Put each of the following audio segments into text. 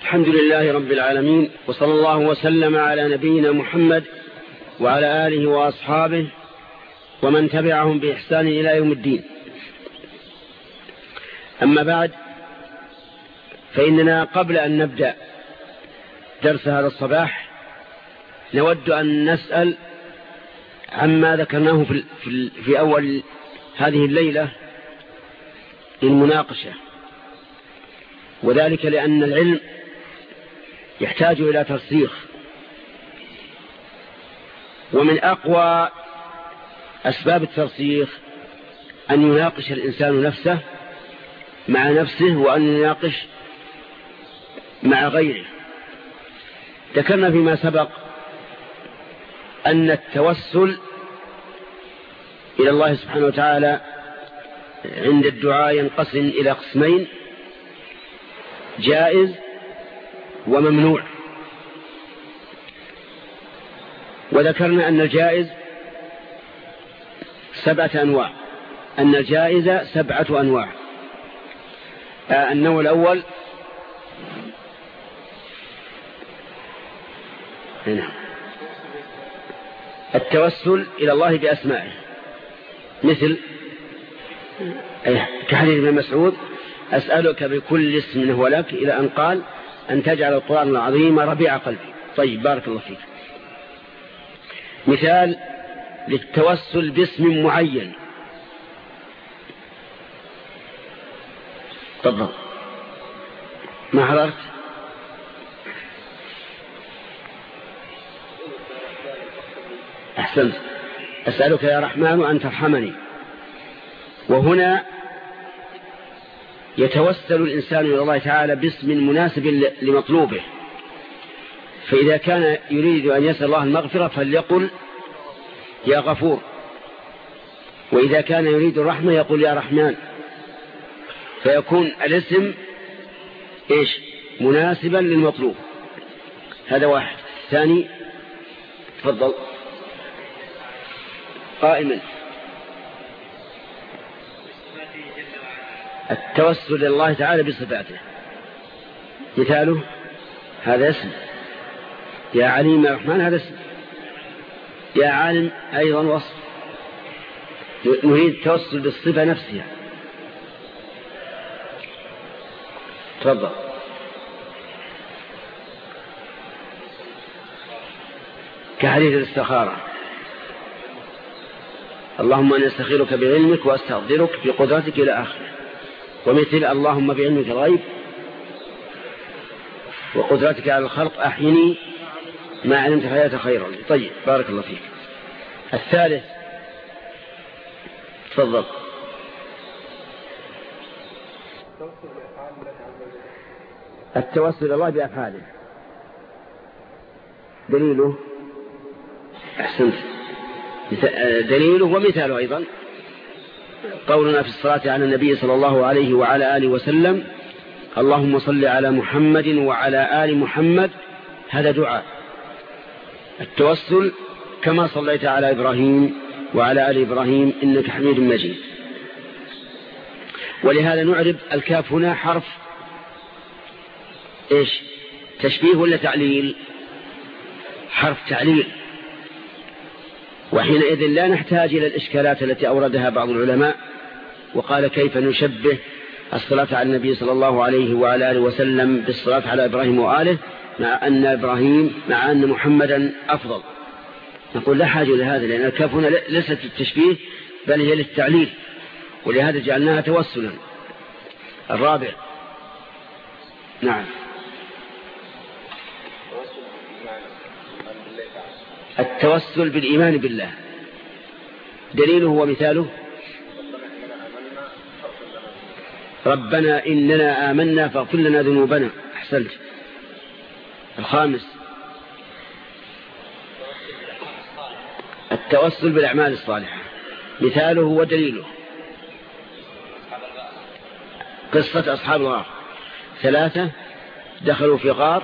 الحمد لله رب العالمين وصلى الله وسلم على نبينا محمد وعلى آله وأصحابه ومن تبعهم بإحسان إلى يوم الدين. أما بعد فإننا قبل أن نبدأ درس هذا الصباح نود أن نسأل عما ذكرناه في, في أول هذه الليلة للمناقشة. وذلك لأن العلم يحتاج إلى ترسيخ ومن أقوى أسباب الترسيخ أن يناقش الإنسان نفسه مع نفسه وأن يناقش مع غيره. ذكرنا فيما سبق أن التوسل إلى الله سبحانه وتعالى عند الدعاء ينقسم إلى قسمين جائز وممنوع. وذكرنا أن الجائز سبعة أنواع. أن الجائزة سبعة أنواع. آه، النوع الأول نعم التوسل إلى الله بأسمائه. مثل كحديث ابن مسعود أسألك بكل اسم هو لك إلى أن قال أن تجعل القرآن العظيم ربيع قلبي. طيب بارك الله فيك. مثال للتوسل باسم معين. تفضل. ما حضرت؟ أحسنت. أسألك يا رحمن أن ترحمني. وهنا يتوسل الإنسان إلى الله تعالى باسم مناسب لمطلوبه. فإذا كان يريد أن يسأل الله المغفرة فليقل يا غفور. وإذا كان يريد الرحمة يقول يا رحمن. فيكون الاسم إيش؟ مناسبا للمطلوب. هذا واحد. ثاني تفضل. قائما. التوسل الله تعالى بصفاته. مثاله هذا اسم. يا عليم يا رحمن هذا اسم. يا عالم أيضا وصف. نريد التوسل بالصفة نفسها. تفضل. كحديث الاستخارة. اللهم أنا أستخيرك بعلمك وأستغفرك بقدرتك إلى آخره. ومثل اللهم بعلمك الغيب وقدرتك على الخلق أحيني ما علمت حياة خيرا. طيب بارك الله فيك. الثالث تفضل. التوسل إلى الله بأفعاله. دليله أحسنت. دليله ومثاله أيضا. قولنا في الصلاة على النبي صلى الله عليه وعلى آله وسلم اللهم صل على محمد وعلى آل محمد هذا دعاء. التوسل كما صليت على إبراهيم وعلى آل إبراهيم إنك حميد مجيد. ولهذا نعرب الكاف هنا حرف إيش؟ تشبيه ولا تعليل؟ حرف تعليل. وحينئذ لا نحتاج إلى الإشكالات التي أوردها بعض العلماء وقال كيف نشبه الصلاة على النبي صلى الله عليه وعلى آله وسلم بالصلاة على إبراهيم وآله مع أن إبراهيم مع أن محمدا أفضل. نقول لا حاجة لهذا لأن الكاف هنا ليست التشبيه بل هي للتعليل ولهذا جعلناها توسلا. الرابع. نعم. التوسل بالإيمان بالله. دليله ومثاله؟ ربنا إننا آمنا فاغفر لنا ذنوبنا. أحسنت. الخامس. التوسل بالأعمال الصالحة. مثاله ودليله. قصة أصحاب الغار. ثلاثة دخلوا في غار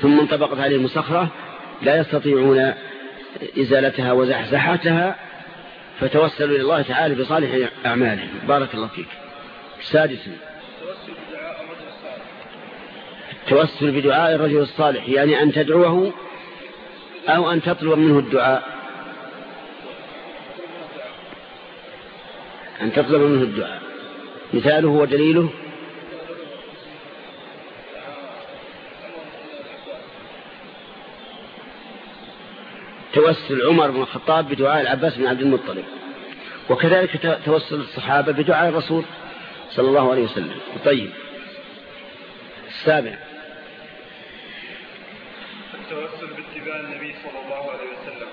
ثم انطبقت عليهم الصخرة لا يستطيعون إزالتها وزحزحتها فتوسلوا إلى الله تعالى بصالح أعمالهم. بارك الله فيك. سادسا التوسل بدعاء الرجل الصالح يعني أن تدعوه أو أن تطلب منه الدعاء. أن تطلب منه الدعاء. مثاله ودليله توسل عمر بن الخطاب بدعاء العباس بن عبد المطلب. وكذلك توسل الصحابة بدعاء الرسول صلى الله عليه وسلم. طيب. السابع. التوسل باتباع النبي صلى الله عليه وسلم.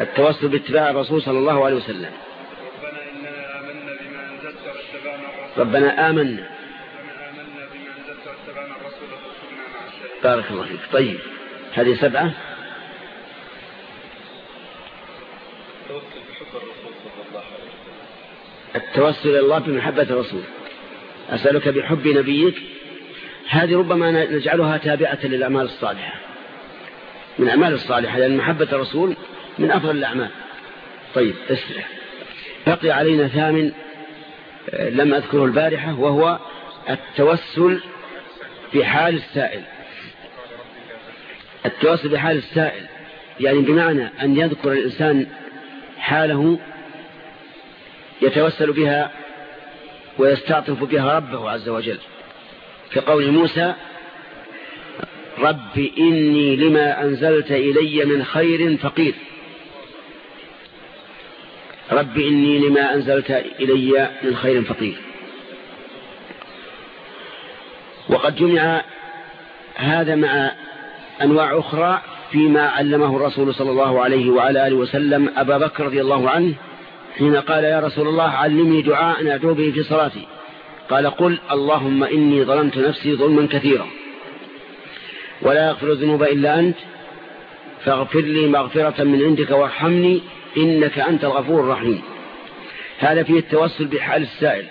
التوسل باتباع الرسول صلى الله عليه وسلم. ربنا إننا آمنا بما أنزلت واتبعنا الرسول. ربنا آمنا. آمنا بما أنزلت واتبعنا الرسول بارك الله فيك. طيب. هذه سبعة. التوسل إلى الله بمحبة الرسول. أسألك بحب نبيك. هذه ربما نجعلها تابعة للأعمال الصالحة. من الأعمال الصالحة لأن محبة الرسول من أفضل الأعمال. طيب اسرع. بقي علينا ثامن آه، لم أذكره البارحة وهو التوسل بحال السائل. التوسل بحال السائل يعني بمعنى أن يذكر الإنسان حاله يتوسل بها ويستعطف بها ربه عز وجل. كقول موسى رب إني لما أنزلت إلي من خير فقير. رب إني لما أنزلت إلي من خير فقير. وقد جمع هذا مع أنواع أخرى فيما علمه الرسول صلى الله عليه وعلى آله وسلم أبا بكر رضي الله عنه حين قال يا رسول الله علمني دعاء أدعو به في صلاتي. قال قل اللهم إني ظلمت نفسي ظلما كثيرا. ولا يغفر الذنوب إلا أنت. فاغفر لي مغفرة من عندك وارحمني إنك أنت الغفور الرحيم. هذا فيه التوسل بحال السائل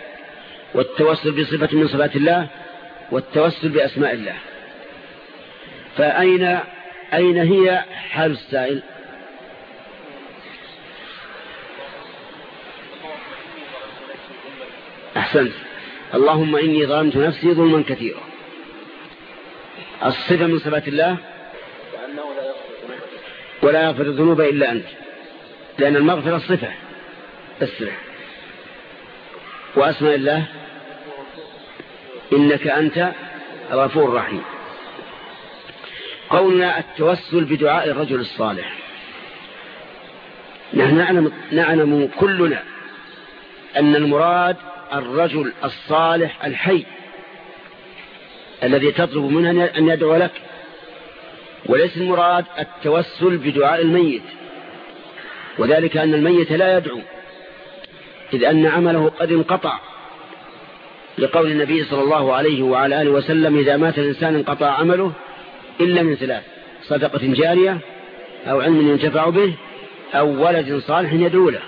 والتوسل بصفة من صفات الله والتوسل بأسماء الله. فأين أين هي حال السائل؟ أحسنت. اللهم إني ظلمت نفسي ظلما كثيرا. الصفة من صفات الله؟ ولا يغفر الذنوب إلا أنت. لأن المغفرة صفة. السلح وأسماء الله؟ إنك أنت الغفور الرحيم قولنا التوسل بدعاء الرجل الصالح. نحن نعلم, نعلم كلنا أن المراد الرجل الصالح الحي الذي تطلب منه أن يدعو لك. وليس المراد التوسل بدعاء الميت. وذلك أن الميت لا يدعو إذ أن عمله قد انقطع. لقول النبي صلى الله عليه وعلى آله وسلم إذا مات الإنسان انقطع عمله إلا من ثلاث صدقة جارية أو علم ينتفع به أو ولد صالح يدعو له.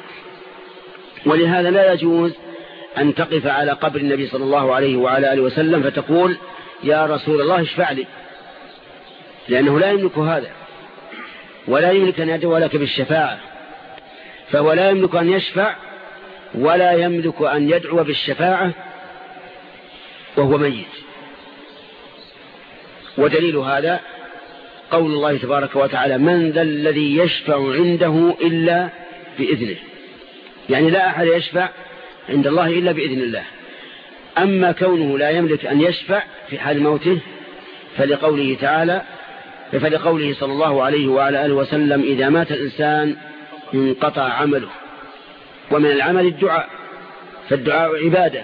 ولهذا لا يجوز أن تقف على قبر النبي صلى الله عليه وعلى آله وسلم فتقول يا رسول الله اشفع لي لأنه لا يملك هذا ولا يملك أن يدعو لك بالشفاعة فهو لا يملك أن يشفع ولا يملك أن يدعو بالشفاعة وهو ميت. ودليل هذا قول الله تبارك وتعالى من ذا الذي يشفع عنده إلا بإذنه. يعني لا أحد يشفع عند الله إلا بإذن الله. أما كونه لا يملك أن يشفع في حال موته فلقوله تعالى فلقوله صلى الله عليه وعلى آله وسلم إذا مات الإنسان انقطع عمله. ومن العمل الدعاء فالدعاء عبادة.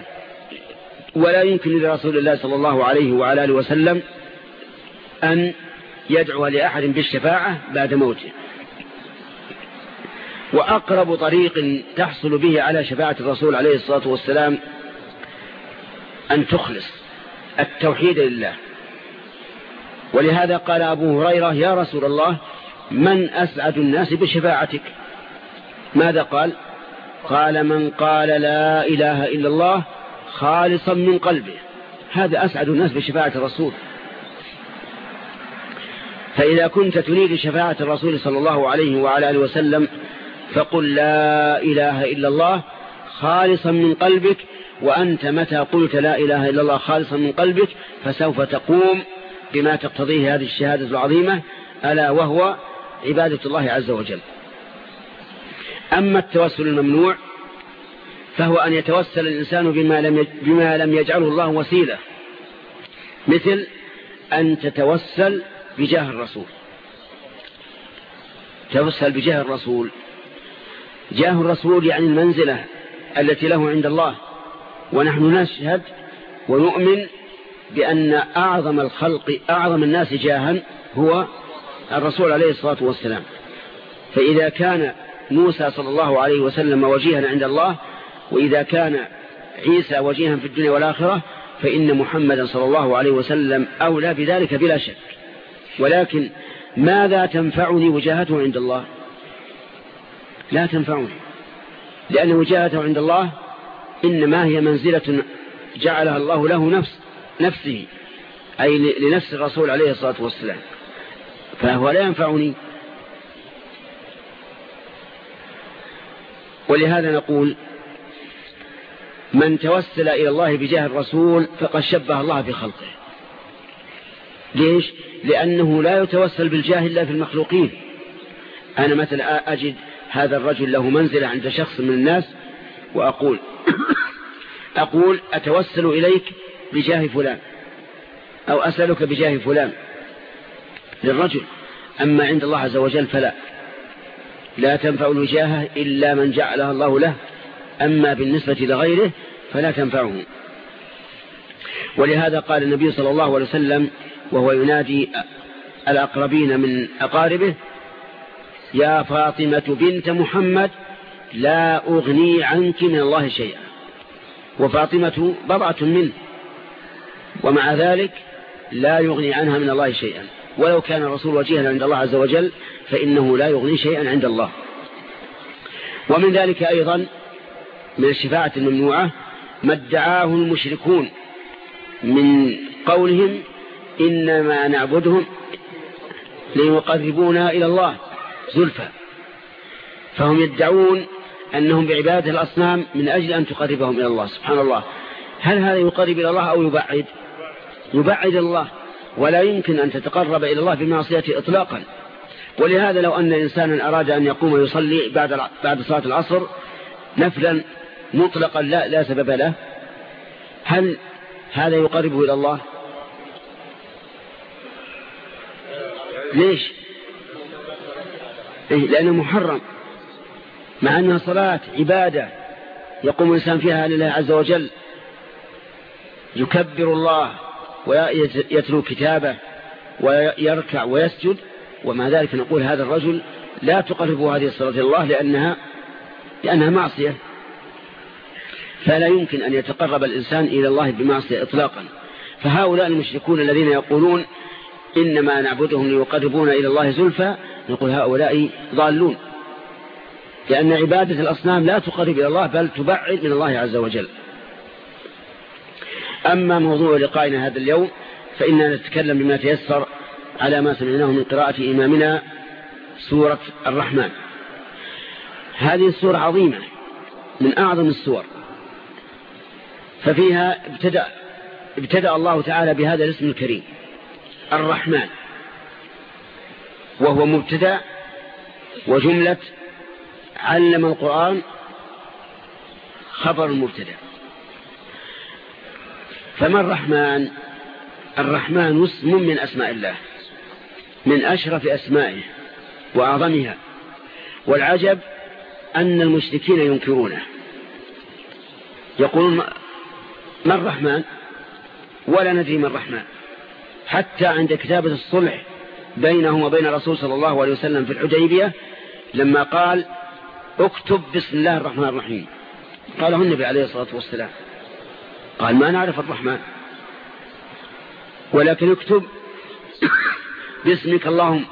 ولا يمكن لرسول الله صلى الله عليه وعلى آله وسلم أن يدعو لأحد بالشفاعة بعد موته. وأقرب طريق تحصل به على شفاعة الرسول عليه الصلاة والسلام أن تخلص التوحيد لله. ولهذا قال أبو هريرة يا رسول الله من أسعد الناس بشفاعتك؟ ماذا قال؟ قال من قال لا إله إلا الله خالصا من قلبه. هذا أسعد الناس بشفاعة الرسول. فإذا كنت تريد شفاعة الرسول صلى الله عليه وعلى آله وسلم فقل لا إله إلا الله خالصا من قلبك وأنت متى قلت لا إله إلا الله خالصا من قلبك فسوف تقوم بما تقتضيه هذه الشهادة العظيمة ألا وهو عبادة الله عز وجل. أما التوسل الممنوع فهو أن يتوسل الإنسان بما لم بما لم يجعله الله وسيلة مثل أن تتوسل بجاه الرسول. توسل بجاه الرسول. جاه الرسول يعني المنزلة التي له عند الله. ونحن نشهد ونؤمن بأن أعظم الخلق أعظم الناس جاها هو الرسول عليه الصلاة والسلام. فإذا كان موسى صلى الله عليه وسلم وجيها عند الله وإذا كان عيسى وجيها في الدنيا والآخرة فإن محمدا صلى الله عليه وسلم أولى بذلك بلا شك. ولكن ماذا تنفعني وجاهته عند الله؟ لا تنفعني لأن وجاهته عند الله إنما هي منزلة جعلها الله له نفس نفسه أي لنفس الرسول عليه الصلاة والسلام. فهو لا ينفعني. ولهذا نقول من توسل إلى الله بجاه الرسول فقد شبه الله في خلقه ليش؟ لأنه لا يتوسل بالجاه إلا في المخلوقين. أنا مثلا أجد هذا الرجل له منزلة عند شخص من الناس وأقول أقول أتوسل إليك بجاه فلان أو أسألك بجاه فلان للرجل أما عند الله عز وجل فلا. لا تنفع الوجاهة إلا من جعلها الله له أما بالنسبة لغيره فلا تنفعه. ولهذا قال النبي صلى الله عليه وسلم وهو ينادي الأقربين من أقاربه يا فاطمة بنت محمد لا أغني عنك من الله شيئا. وفاطمة بضعة منه ومع ذلك لا يغني عنها من الله شيئا. ولو كان الرسول وجيها عند الله عز وجل فإنه لا يغني شيئا عند الله. ومن ذلك أيضا من الشفاعة الممنوعة ما ادعاه المشركون من قولهم إنما نعبدهم ليقربونا إلى الله. زلفى. فهم يدعون أنهم بعبادة الأصنام من أجل أن تقربهم إلى الله. سبحان الله. هل هذا يقرب إلى الله أو يبعد؟ يبعد الله. ولا يمكن أن تتقرب إلى الله بمعصيته إطلاقا. ولهذا لو أن إنسانا أراد أن يقوم ويصلي بعد بعد صلاة العصر نفلا مطلقا لا, لا سبب له. هل هذا يقربه إلى الله؟ ليش؟ إيه لأنه محرم. مع أنها صلاة عبادة يقوم الإنسان فيها لله عز وجل. يكبر الله ويتلو كتابه ويركع ويسجد. ومع ذلك نقول هذا الرجل لا تقربه هذه الصلاة الله لأنها, لأنها معصية. فلا يمكن أن يتقرب الإنسان إلى الله بمعصية إطلاقا. فهؤلاء المشركون الذين يقولون إنما نعبدهم ليقربون إلى الله زلفى نقول هؤلاء ضالون. لأن عبادة الأصنام لا تقرب إلى الله بل تبعد من الله عز وجل. أما موضوع لقائنا هذا اليوم فإننا نتكلم بما تيسر على ما سمعناه من قراءة إمامنا سورة الرحمن. هذه السورة عظيمة من أعظم السور. ففيها ابتدأ, ابتدأ الله تعالى بهذا الاسم الكريم الرحمن. وهو مبتدأ وجملة علم القرآن خبر المبتدأ. فما الرحمن؟ الرحمن اسم من أسماء الله من أشرف أسمائه وأعظمها. والعجب أن المشركين ينكرونه. يقولون ما الرحمن؟ ولا ندري ما الرحمن. حتى عند كتابة الصلح بينهم وبين الرسول صلى الله عليه وسلم في الحديبية لما قال اكتب بسم الله الرحمن الرحيم. قاله النبي عليه الصلاة والسلام. قال ما نعرف الرحمن. ولكن اكتب باسمك اللهم.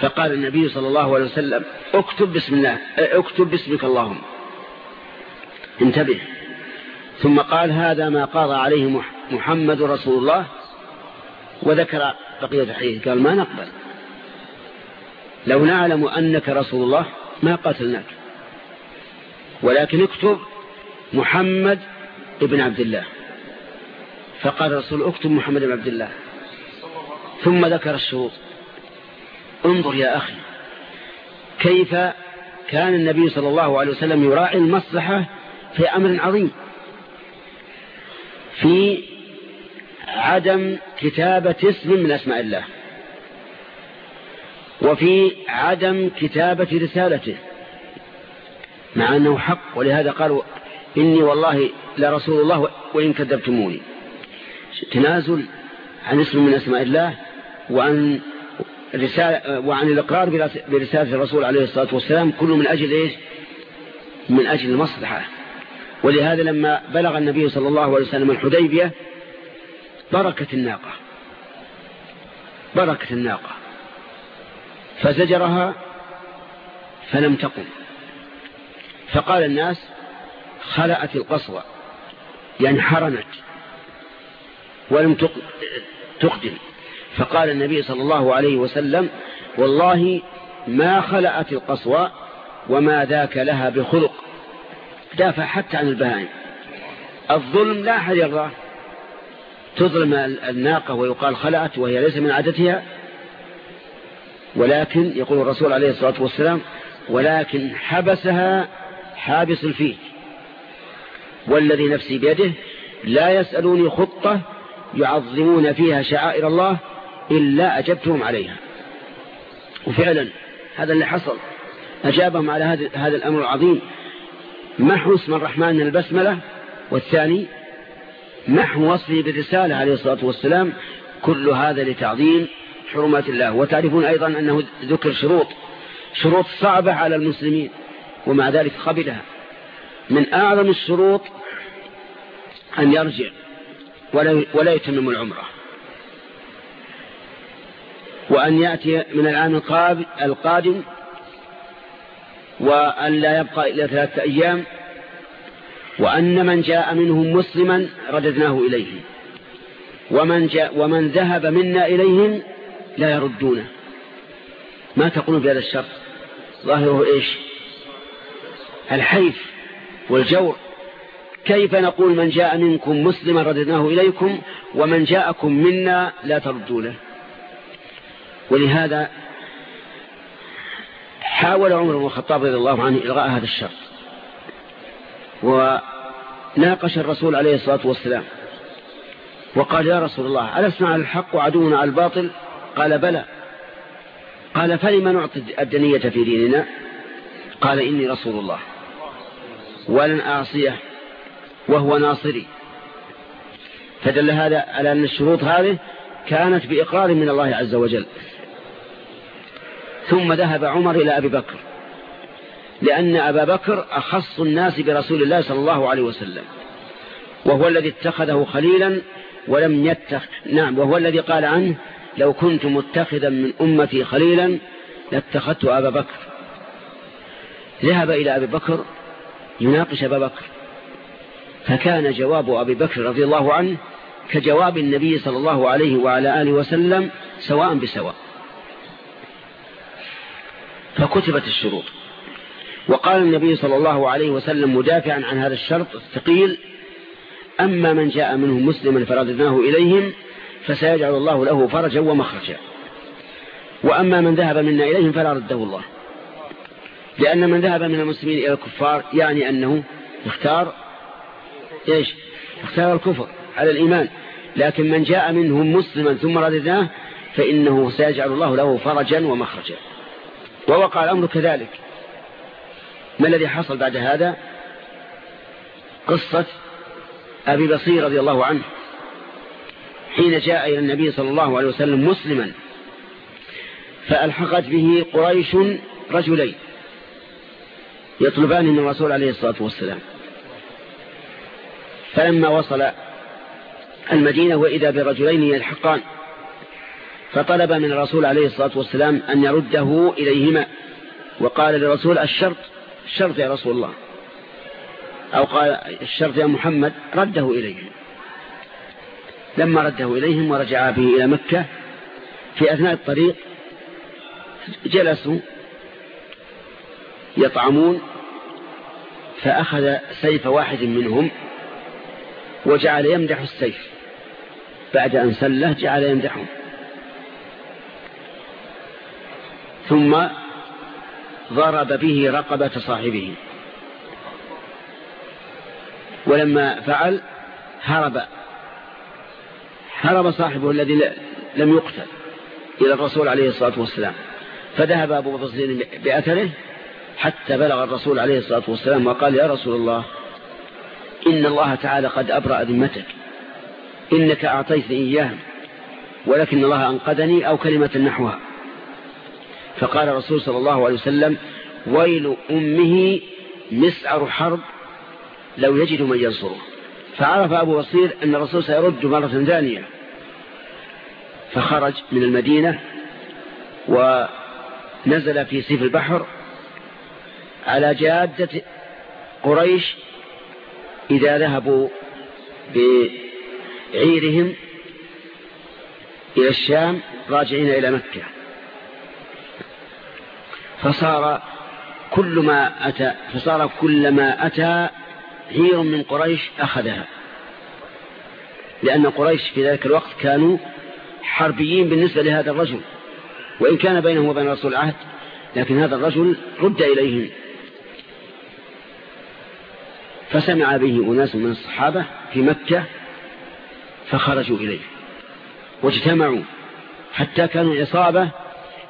فقال النبي صلى الله عليه وسلم اكتب بسم الله اكتب باسمك اللهم. انتبه. ثم قال هذا ما قاضى عليه محمد رسول الله وذكر بقية الحديث. قال ما نقبل. لو نعلم أنك رسول الله ما قتلناك ولكن اكتب محمد ابن عبد الله. فقال الرسول اكتب محمد بن عبد الله. ثم ذكر الشروط انظر يا أخي كيف كان النبي صلى الله عليه وسلم يراعي المصلحة في أمر عظيم. في عدم كتابة اسم من أسماء الله. وفي عدم كتابة رسالته. مع أنه حق ولهذا قالوا إني والله لرسول الله وإن كذبتموني. تنازل عن اسم من أسماء الله وعن رسالة وعن الإقرار برسالة الرسول عليه الصلاة والسلام كله من أجل إيش؟ من أجل المصلحة. ولهذا لما بلغ النبي صلى الله عليه وسلم الحديبية بركت الناقة. بركت الناقة. فزجرها فلم تقم. فقال الناس خلأت القصوى حرمت ولم تقدم. فقال النبي صلى الله عليه وسلم والله ما خلأت القصوى وما ذاك لها بخلق. دافع حتى عن البهائم. الظلم لا أحد يرضاه. تظلم الناقة ويقال خلأت وهي ليس من عادتها ولكن يقول الرسول عليه الصلاة والسلام ولكن حبسها حابس الفيل والذي نفسي بيده لا يسألوني خطة يعظمون فيها شعائر الله إلا أجبتهم عليها. وفعلا هذا اللي حصل أجابهم على هذا الأمر العظيم محو اسم الرحمن من البسملة؟ والثاني محو وصفه بالرسالة عليه الصلاة والسلام كل هذا لتعظيم حرمات الله. وتعرفون أيضا أنه ذكر شروط شروط صعبة على المسلمين ومع ذلك قبلها. من أعظم الشروط أن يرجع ولا يتمم العمرة. وأن يأتي من العام القادم وأن لا يبقى إلا ثلاثة أيام وأن من جاء منهم مسلما رددناه إليهم. ومن, جاء ومن ذهب منا إليهم لا يردونه. ما تقولون بهذا الشرط؟ ظاهره إيش؟ الحيف والجور. كيف نقول من جاء منكم مسلما رددناه إليكم ومن جاءكم منا لا تردونه؟ ولهذا حاول عمر بن الخطاب رضي الله عنه إلغاء هذا الشرط. وناقش الرسول عليه الصلاة والسلام. وقال يا رسول الله ألسنا على الحق وعدونا على الباطل؟ قال بلى. قال فلما نعطي الدنية في ديننا؟ قال إني رسول الله. ولن أعصيه وهو ناصري. فدل هذا على أن الشروط هذه كانت بإقرار من الله عز وجل. ثم ذهب عمر إلى أبي بكر. لأن أبا بكر أخص الناس برسول الله صلى الله عليه وسلم. وهو الذي اتخذه خليلا ولم يتخ نعم وهو الذي قال عنه لو كنت متخذا من أمتي خليلا لاتخذت أبا بكر. ذهب إلى أبي بكر يناقش أبا بكر. فكان جواب أبي بكر رضي الله عنه كجواب النبي صلى الله عليه وعلى آله وسلم سواء بسواء. فكتبت الشروط. وقال النبي صلى الله عليه وسلم مدافعا عن هذا الشرط الثقيل أما من جاء منهم مسلما فرددناه إليهم فسيجعل الله له فرجا ومخرجا. وأما من ذهب منا إليهم فلا رده الله. لأن من ذهب من المسلمين إلى الكفار يعني أنه اختار إيش؟ اختار الكفر على الإيمان. لكن من جاء منهم مسلما ثم رددناه فإنه سيجعل الله له فرجا ومخرجا. ووقع الأمر كذلك. ما الذي حصل بعد هذا؟ قصة أبي بصير رضي الله عنه. حين جاء إلى النبي صلى الله عليه وسلم مسلما فألحقت به قريش رجلين يطلبان من الرسول عليه الصلاة والسلام. فلما وصل المدينة وإذا برجلين يلحقان فطلب من الرسول عليه الصلاة والسلام أن يرده إليهما وقال للرسول الشرط الشرط يا رسول الله. أو قال الشرط يا محمد رده إليهم. لما رده إليهم ورجع به إلى مكة في أثناء الطريق جلسوا يطعمون فأخذ سيف واحد منهم وجعل يمدح السيف. بعد أن سله جعل يمدحه. ثم ضرب به رقبة صاحبه. ولما فعل هرب. هرب صاحبه الذي لم يقتل إلى الرسول عليه الصلاة والسلام. فذهب أبو بصير بأثره حتى بلغ الرسول عليه الصلاة والسلام وقال يا رسول الله إن الله تعالى قد أبرأ ذمتك. إنك أعطيتني إياه ولكن الله أنقذني أو كلمة نحوها. فقال الرسول صلى الله عليه وسلم ويل أمه مسعر حرب لو يجد من ينصره. فعرف أبو بصير أن الرسول سيرد مرة ثانية. فخرج من المدينة ونزل في سيف البحر على جادة قريش إذا ذهبوا بعيرهم إلى الشام راجعين إلى مكة. فصار كل ما أتى فصار كل ما أتى عير من قريش أخذها. لأن قريش في ذلك الوقت كانوا حربيين بالنسبة لهذا الرجل. وإن كان بينهم وبين رسول العهد لكن هذا الرجل رد إليهم. فسمع به أناس من الصحابة في مكة فخرجوا إليه. واجتمعوا حتى كانوا إصابة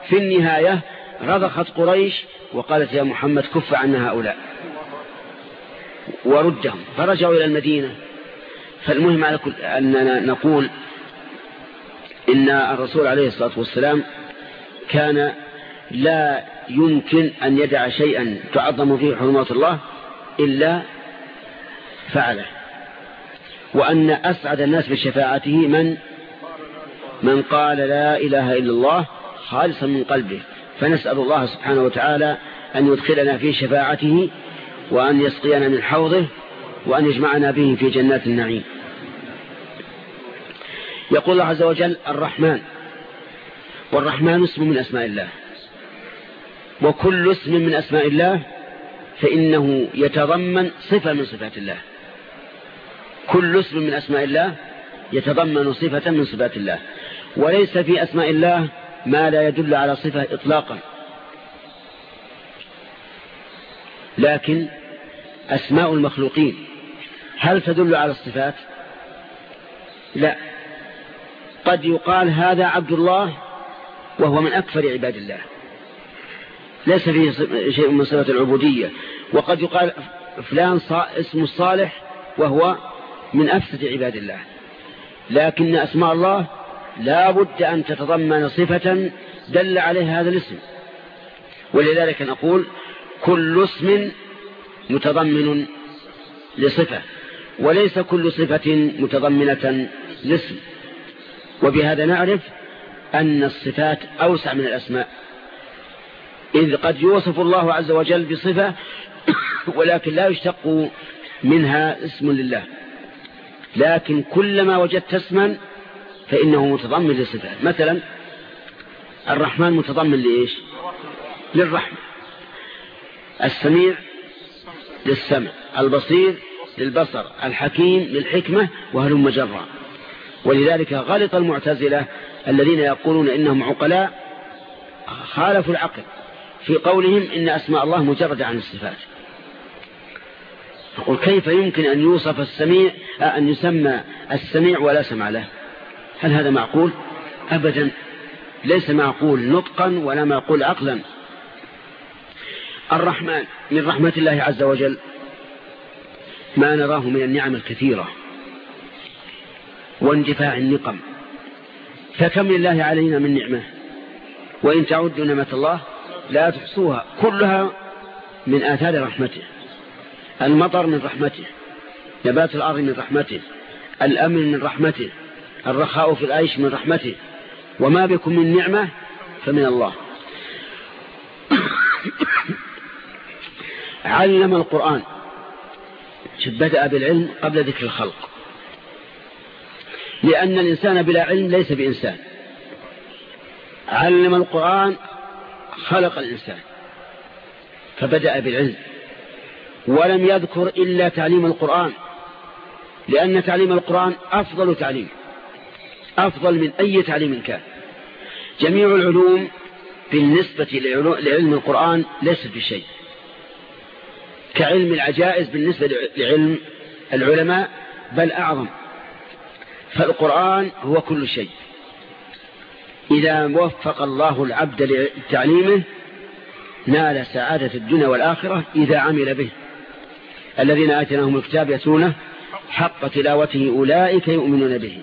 في النهاية رضخت قريش وقالت يا محمد كف عنا هؤلاء. وردهم. فرجعوا إلى المدينة. فالمهم على كل أننا نقول إن الرسول عليه الصلاة والسلام كان لا يمكن أن يدع شيئا تعظم فيه حرمات الله إلا فعله. وأن أسعد الناس بشفاعته من من قال لا إله إلا الله خالصا من قلبه. فنسأل الله سبحانه وتعالى أن يدخلنا في شفاعته وأن يسقينا من حوضه وأن يجمعنا به في جنات النعيم. يقول الله عز وجل الرحمن والرحمن اسم من أسماء الله. وكل اسم من أسماء الله فإنه يتضمن صفة من صفات الله. كل اسم من أسماء الله يتضمن صفة من صفات الله. وليس في أسماء الله ما لا يدل على صفة إطلاقا. لكن أسماء المخلوقين هل تدل على الصفات؟ لا. قد يقال هذا عبد الله وهو من أكثر عباد الله. ليس فيه شيء من صفة العبودية. وقد يقال فلان اسم الصالح وهو من أفسد عباد الله. لكن أسماء الله لا بد أن تتضمن صفة دل عليها هذا الاسم. ولذلك نقول كل اسم متضمن لصفة وليس كل صفة متضمنة لاسم. وبهذا نعرف أن الصفات أوسع من الأسماء. إذ قد يوصف الله عز وجل بصفة ولكن لا يشتق منها اسم لله. لكن كلما وجدت اسما فإنه متضمن لصفات مثلا الرحمن متضمن لإيش؟ للرحمة. السميع للسمع. البصير للبصر. الحكيم للحكمة وهلم جرا. ولذلك غلط المعتزلة الذين يقولون إنهم عقلاء خالفوا العقل في قولهم إن أسماء الله مجردة عن الصفات. يقول كيف يمكن أن يوصف السميع أن يسمى السميع ولا سمع له؟ هل هذا معقول؟ أبدا ليس معقول نطقا ولا معقول عقلا. الرحمن من رحمة الله عز وجل ما نراه من النعم الكثيرة واندفاع النقم. فكم لله علينا من نعمة؟ وإن تعدوا نعمة الله لا تحصوها. كلها من آثار رحمته. المطر من رحمته. نبات الأرض من رحمته. الأمن من رحمته. الرخاء في العيش من رحمته وما بكم من نعمة فمن الله. علم القرآن. بدأ بالعلم قبل ذكر الخلق. لأن الإنسان بلا علم ليس بإنسان. علم القرآن خلق الإنسان. فبدأ بالعلم. ولم يذكر إلا تعليم القرآن لأن تعليم القرآن أفضل تعليم. أفضل من أي تعليم كان. جميع العلوم بالنسبة لعلم القرآن ليس بشيء. كعلم العجائز بالنسبة لعلم العلماء بل أعظم. فالقرآن هو كل شيء. إذا وفق الله العبد لتعليمه نال سعادة الدنيا والآخرة إذا عمل به. الذين آتناهم الكتاب يتلونه حق تلاوته أولئك يؤمنون به.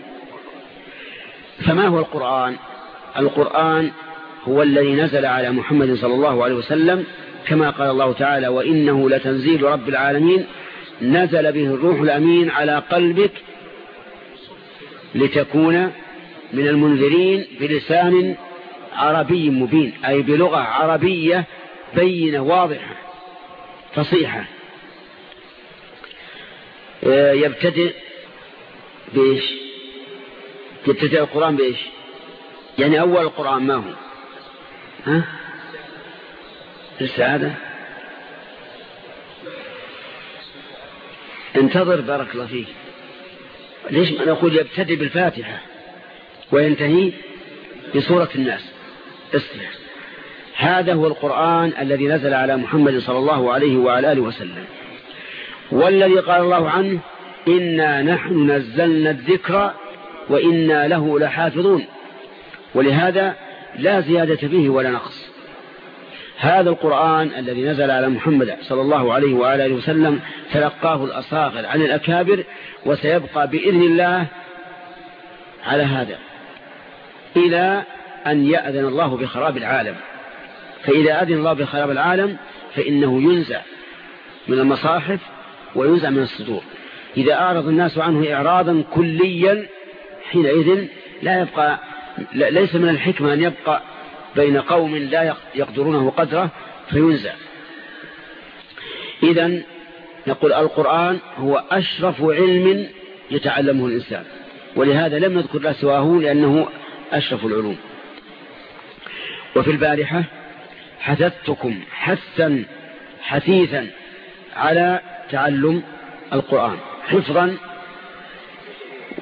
فما هو القرآن؟ القرآن هو الذي نزل على محمد صلى الله عليه وسلم كما قال الله تعالى وإنه لتنزيل رب العالمين. نزل به الروح الأمين على قلبك لتكون من المنذرين بلسان عربي مبين أي بلغة عربية بينة واضحة فصيحة. آه، يبتدئ بإيش؟ يبتدئ القرآن بإيش؟ يعني أول القرآن ما هو؟ ها؟ السعادة؟ انتظر بارك الله فيك. ليش ما نقول يبتدئ بالفاتحة وينتهي بسورة الناس؟ اصلح هذا هو القرآن الذي نزل على محمد صلى الله عليه وعلى آله وسلم. والذي قال الله عنه إنا نحن نزلنا الذكر وإنا له لحافظون. ولهذا لا زيادة به ولا نقص. هذا القرآن الذي نزل على محمد صلى الله عليه وآله وسلم تلقاه الأصاغر عن الأكابر وسيبقى بإذن الله على هذا إلى أن يأذن الله بخراب العالم. فإذا أذن الله بخراب العالم فإنه ينزع من المصاحف وينزع من الصدور. إذا أعرض الناس عنه إعراضا كليا حينئذ لا يبقى ليس من الحكمة أن يبقى بين قوم لا يقدرونه قدره فينزع. إذا نقول القرآن هو أشرف علم يتعلمه الإنسان ولهذا لم نذكر لا سواه لأنه أشرف العلوم. وفي البارحة حثثتكم حثا حثيثا على تعلم القرآن حفظا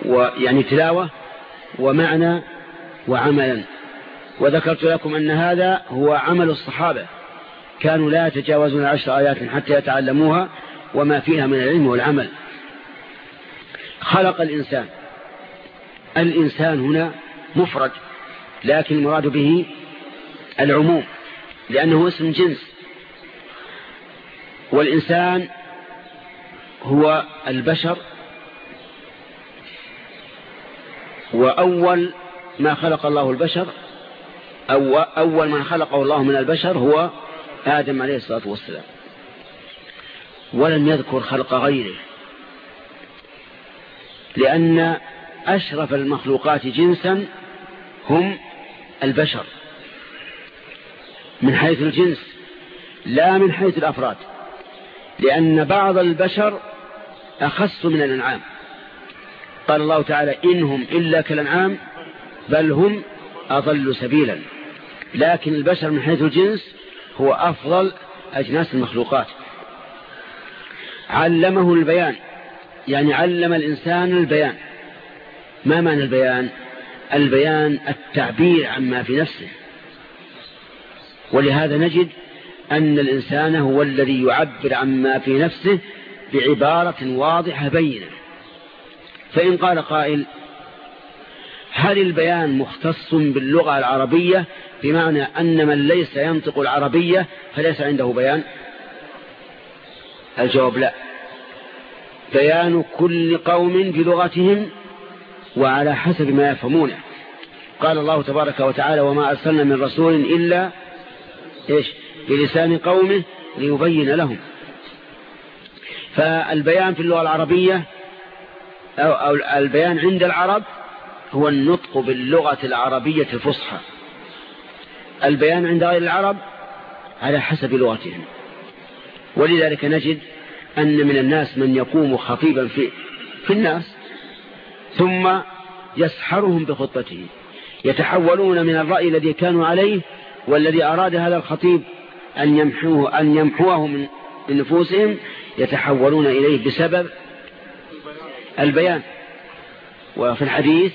ويعني تلاوة ومعنى وعملا. وذكرت لكم أن هذا هو عمل الصحابة. كانوا لا يتجاوزون عشر آيات حتى يتعلموها وما فيها من العلم والعمل. خلق الإنسان. الإنسان هنا مفرد لكن المراد به العموم لأنه اسم جنس. والإنسان هو البشر وأول ما خلق الله البشر أو أول من خلقه الله من البشر هو آدم عليه الصلاة والسلام. ولم يذكر خلق غيره لأن أشرف المخلوقات جنسا هم البشر من حيث الجنس لا من حيث الأفراد لأن بعض البشر أخص من الأنعام. قال الله تعالى إنهم إلا كالأنعام بل هم أضل سبيلا. لكن البشر من حيث الجنس هو أفضل أجناس المخلوقات. علمه البيان يعني علم الإنسان البيان. ما معنى البيان؟ البيان التعبير عما في نفسه. ولهذا نجد أن الإنسان هو الذي يعبر عما في نفسه بعبارة واضحة بينة. فإن قال قائل هل البيان مختص باللغة العربية بمعنى أن من ليس ينطق العربية فليس عنده بيان؟ الجواب لا. بيان كل قوم بلغتهم وعلى حسب ما يفهمونه قال الله تبارك وتعالى وما أرسلنا من رسول إلا إيش؟ بلسان قومه ليبين لهم. فالبيان في اللغة العربية أو, أو البيان عند العرب هو النطق باللغة العربية الفصحى البيان عند غير العرب على حسب لغتهم. ولذلك نجد أن من الناس من يقوم خطيبا في, في الناس ثم يسحرهم بخطته يتحولون من الرأي الذي كانوا عليه والذي أراد هذا الخطيب أن يمحوه, أن يمحوه من نفوسهم يتحولون إليه بسبب البيان. وفي الحديث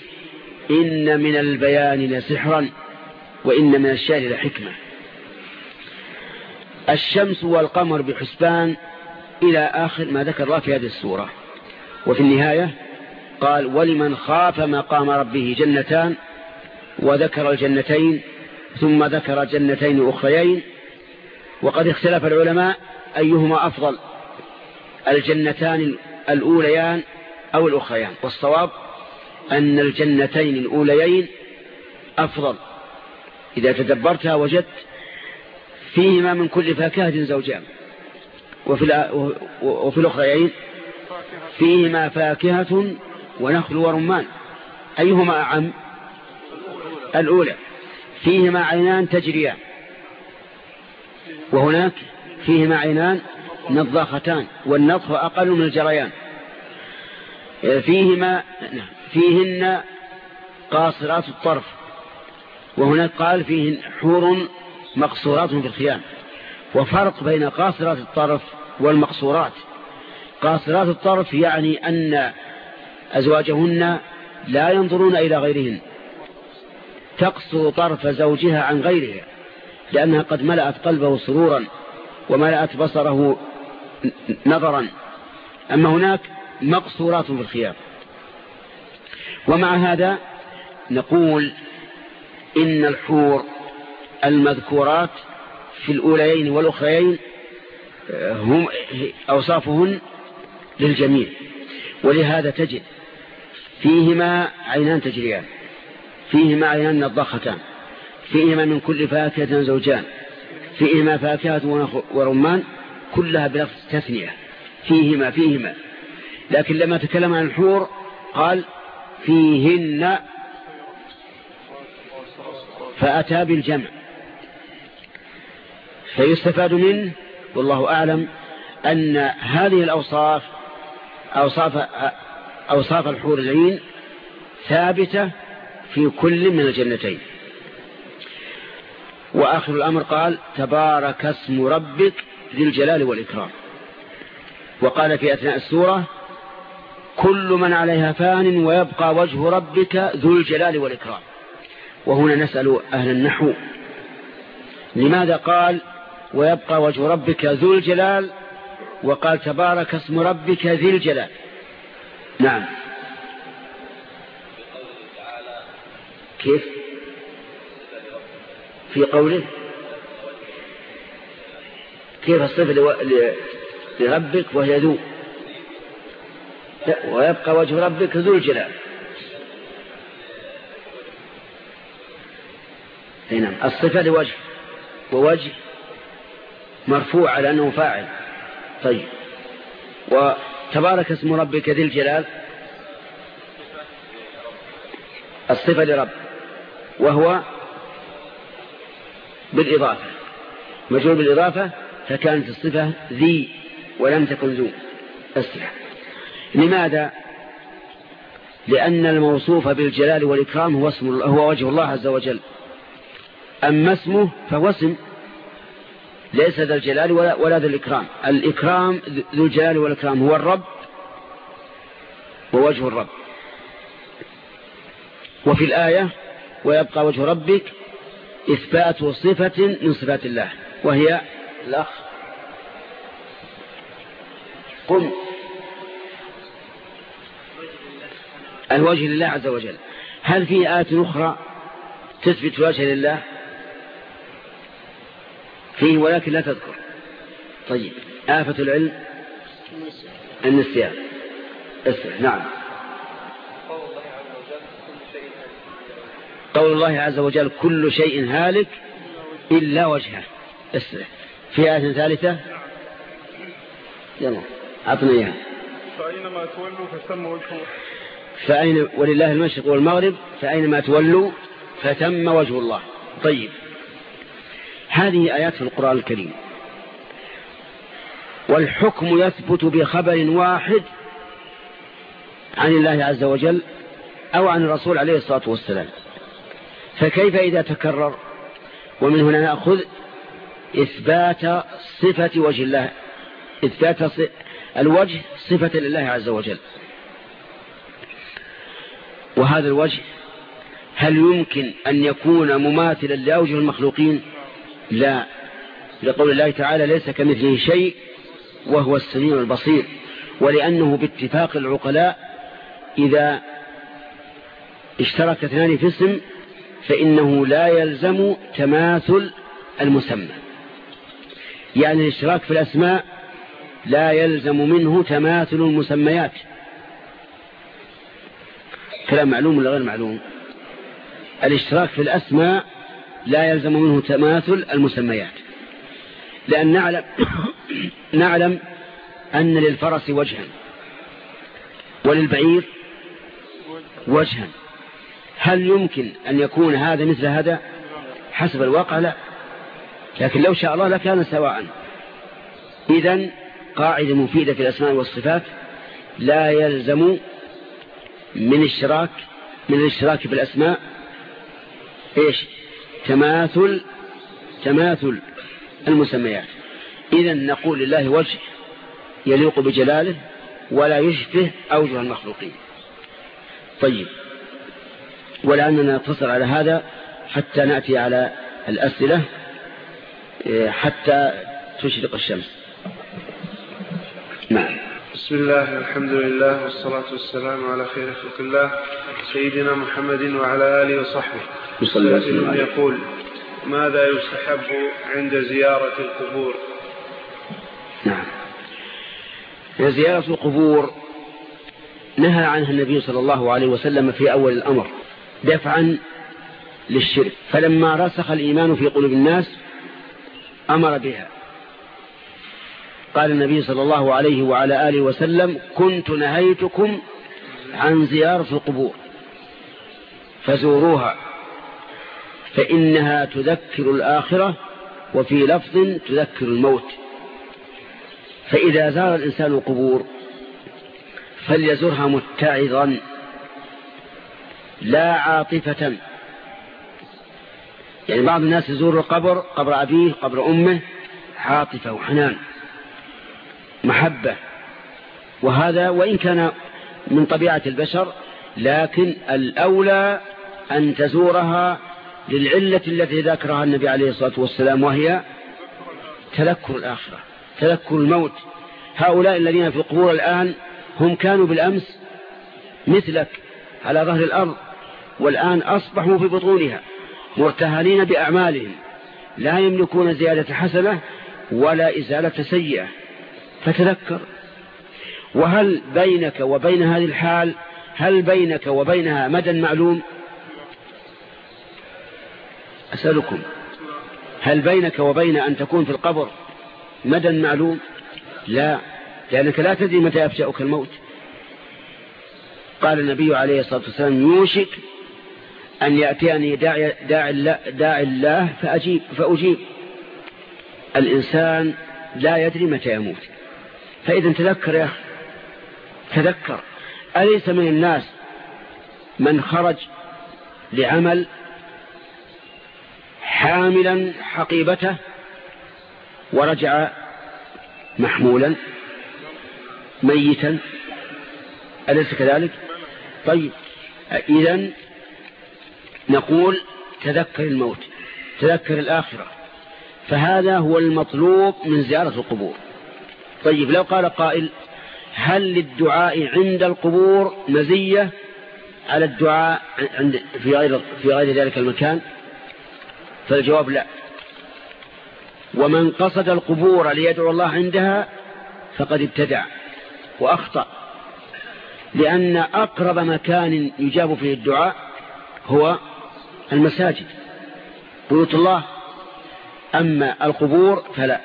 إن من البيان لسحرا وإن من الشعر لحكمة. الشمس والقمر بحسبان إلى آخر ما ذكر في هذه السورة. وفي النهاية قال ولمن خاف مقام ربه جنتان وذكر الجنتين ثم ذكر جنتين أخريين وقد اختلف العلماء أيهما أفضل الجنتان الأوليان أو الأخريان. والصواب أن الجنتين الأوليين أفضل. إذا تدبرتها وجدت فيهما من كل فاكهة زوجان. وفي, وفي الأخريين فيهما فاكهة ونخل ورمان. أيهما أعم؟ الأولى. فيهما عينان تجريان. وهناك فيهما عينان نضاختان والنضخ أقل من الجريان. فيهما فيهن قاصرات الطرف. وهناك قال فيهن حور مقصورات في الخيام. وفرق بين قاصرات الطرف والمقصورات. قاصرات الطرف يعني أن أزواجهن لا ينظرون إلى غيرهن. تقصر طرف زوجها عن غيرها لأنها قد ملأت قلبه سرورا وملأت بصره نظرا. أما هناك مقصورات في الخيام ومع هذا نقول إن الحور المذكورات في الأوليين والأخريين هم أوصافهن للجميع. ولهذا تجد فيهما عينان تجريان فيهما عينان نضختان فيهما من كل فاكهة زوجان فيهما فاكهة ورمان كلها بلفظ تثنية. فيهما فيهما. لكن لما تكلم عن الحور قال فيهن فأتى بالجمع. فيستفاد منه والله أعلم أن هذه الأوصاف أوصاف, أوصاف الحور العين ثابتة في كل من الجنتين. وآخر الأمر قال تبارك اسم ربك ذي الجلال والإكرام. وقال في أثناء السورة كل من عليها فان ويبقى وجه ربك ذو الجلال والإكرام. وهنا نسأل أهل النحو لماذا قال ويبقى وجه ربك ذو الجلال وقال تبارك اسم ربك ذي الجلال؟ نعم. كيف؟ في قوله؟ كيف الصفة لربك وهي ذو؟ ويبقى وجه ربك ذو الجلال. نعم. الصفة لوجه ووجه مرفوع على أنه فاعل. طيب. وتبارك اسم ربك ذي الجلال. الصفة لرب وهو بالإضافة. مجرور بالإضافة فكانت الصفة ذي ولم تكن ذو. أسرع لماذا؟ لأن الموصوف بالجلال والإكرام هو, اسم هو وجه الله عز وجل. أما اسمه فهو اسم. ليس ذا الجلال ولا, ولا ذا الإكرام. الإكرام ذو الجلال والإكرام هو الرب ووجه الرب. وفي الآية ويبقى وجه ربك إثبات صفة من صفات الله وهي الأخ. قم. الوجه لله عز وجل. هل في آية أخرى تثبت الوجه لله؟ فيه ولكن لا تذكر. طيب آفة العلم النسيان اسمع نعم. قول الله عز وجل كل شيء هالك إلا وجهه. اسمع. في آية ثالثة؟ يلا أعطنا إياها. فأينما تولوا فثم وجه فأين ولله المشرق والمغرب فأينما تولوا فتم وجه الله. طيب. هذه آيات في القرآن الكريم. والحكم يثبت بخبر واحد عن الله عز وجل أو عن الرسول عليه الصلاة والسلام. فكيف إذا تكرر؟ ومن هنا نأخذ إثبات صفة وجه الله إثبات الوجه صفة لله عز وجل. وهذا الوجه هل يمكن أن يكون مماثلا لأوجه المخلوقين؟ لا لقول الله تعالى ليس كمثله شيء وهو السميع البصير ولأنه باتفاق العقلاء إذا اشترك اثنان في اسم فإنه لا يلزم تماثل المسمى. يعني الاشتراك في الأسماء لا يلزم منه تماثل المسميات. كلام معلوم ولا غير معلوم؟ الاشتراك في الأسماء لا يلزم منه تماثل المسميات. لأن نعلم, نعلم أن للفرس وجها وللبعير وجها. هل يمكن أن يكون هذا مثل هذا؟ حسب الواقع لا. لكن لو شاء الله لكان سواء. إذا قاعدة مفيدة في الأسماء والصفات لا يلزم من اشتراك من الاشتراك في الأسماء إيش؟ تماثل تماثل المسميات. إذا نقول لله وجه يليق بجلاله ولا يشبه أوجه المخلوقين. طيب. ولأننا نتصل على هذا حتى نأتي على الأسئلة إيه، حتى تشرق الشمس. نعم. بسم الله الحمد لله والصلاة والسلام على خير خلق الله سيدنا محمد وعلى آله وصحبه. سائل يقول ماذا يستحب عند زيارة القبور؟ نعم. زيارة القبور نهى عنها النبي صلى الله عليه وسلم في أول الأمر دفعا للشرك فلما رسخ الإيمان في قلوب الناس أمر بها. قال النبي صلى الله عليه وعلى آله وسلم كنت نهيتكم عن زيارة القبور فزوروها فإنها تذكر الآخرة وفي لفظ تذكر الموت. فإذا زار الإنسان القبور فليزرها متعظا لا عاطفة. يعني بعض الناس يزور القبر قبر أبيه قبر أمه عاطفة وحنان. محبة. وهذا وإن كان من طبيعة البشر لكن الأولى أن تزورها للعلة التي ذكرها النبي عليه الصلاة والسلام وهي تذكر الآخرة تذكر الموت. هؤلاء الذين في القبور الآن هم كانوا بالأمس مثلك على ظهر الأرض والآن أصبحوا في بطونها مرتهنين بأعمالهم لا يملكون زيادة حسنة ولا إزالة سيئة. فتذكر. وهل بينك وبين هذه الحال هل بينك وبينها مدى معلوم؟ أسألكم هل بينك وبين أن تكون في القبر مدى معلوم؟ لا لأنك لا تدري متى يفجأك الموت. قال النبي عليه الصلاة والسلام يوشك أن يأتيني داعي, داعي, الله, داعي الله فأجيب فأجيب. الإنسان لا يدري متى يموت. فإذا تذكر يا أخي تذكر. أليس من الناس من خرج لعمل حاملا حقيبته ورجع محمولا ميتا؟ أليس كذلك؟ طيب إذا نقول تذكر الموت تذكر الآخرة. فهذا هو المطلوب من زيارة القبور. طيب لو قال قائل هل للدعاء عند القبور مزية؟ على الدعاء عند في غير في غير ذلك المكان؟ فالجواب لا. ومن قصد القبور ليدعو الله عندها فقد ابتدع وأخطأ لأن أقرب مكان يجاب فيه الدعاء هو المساجد بيوت الله. أما القبور فلا.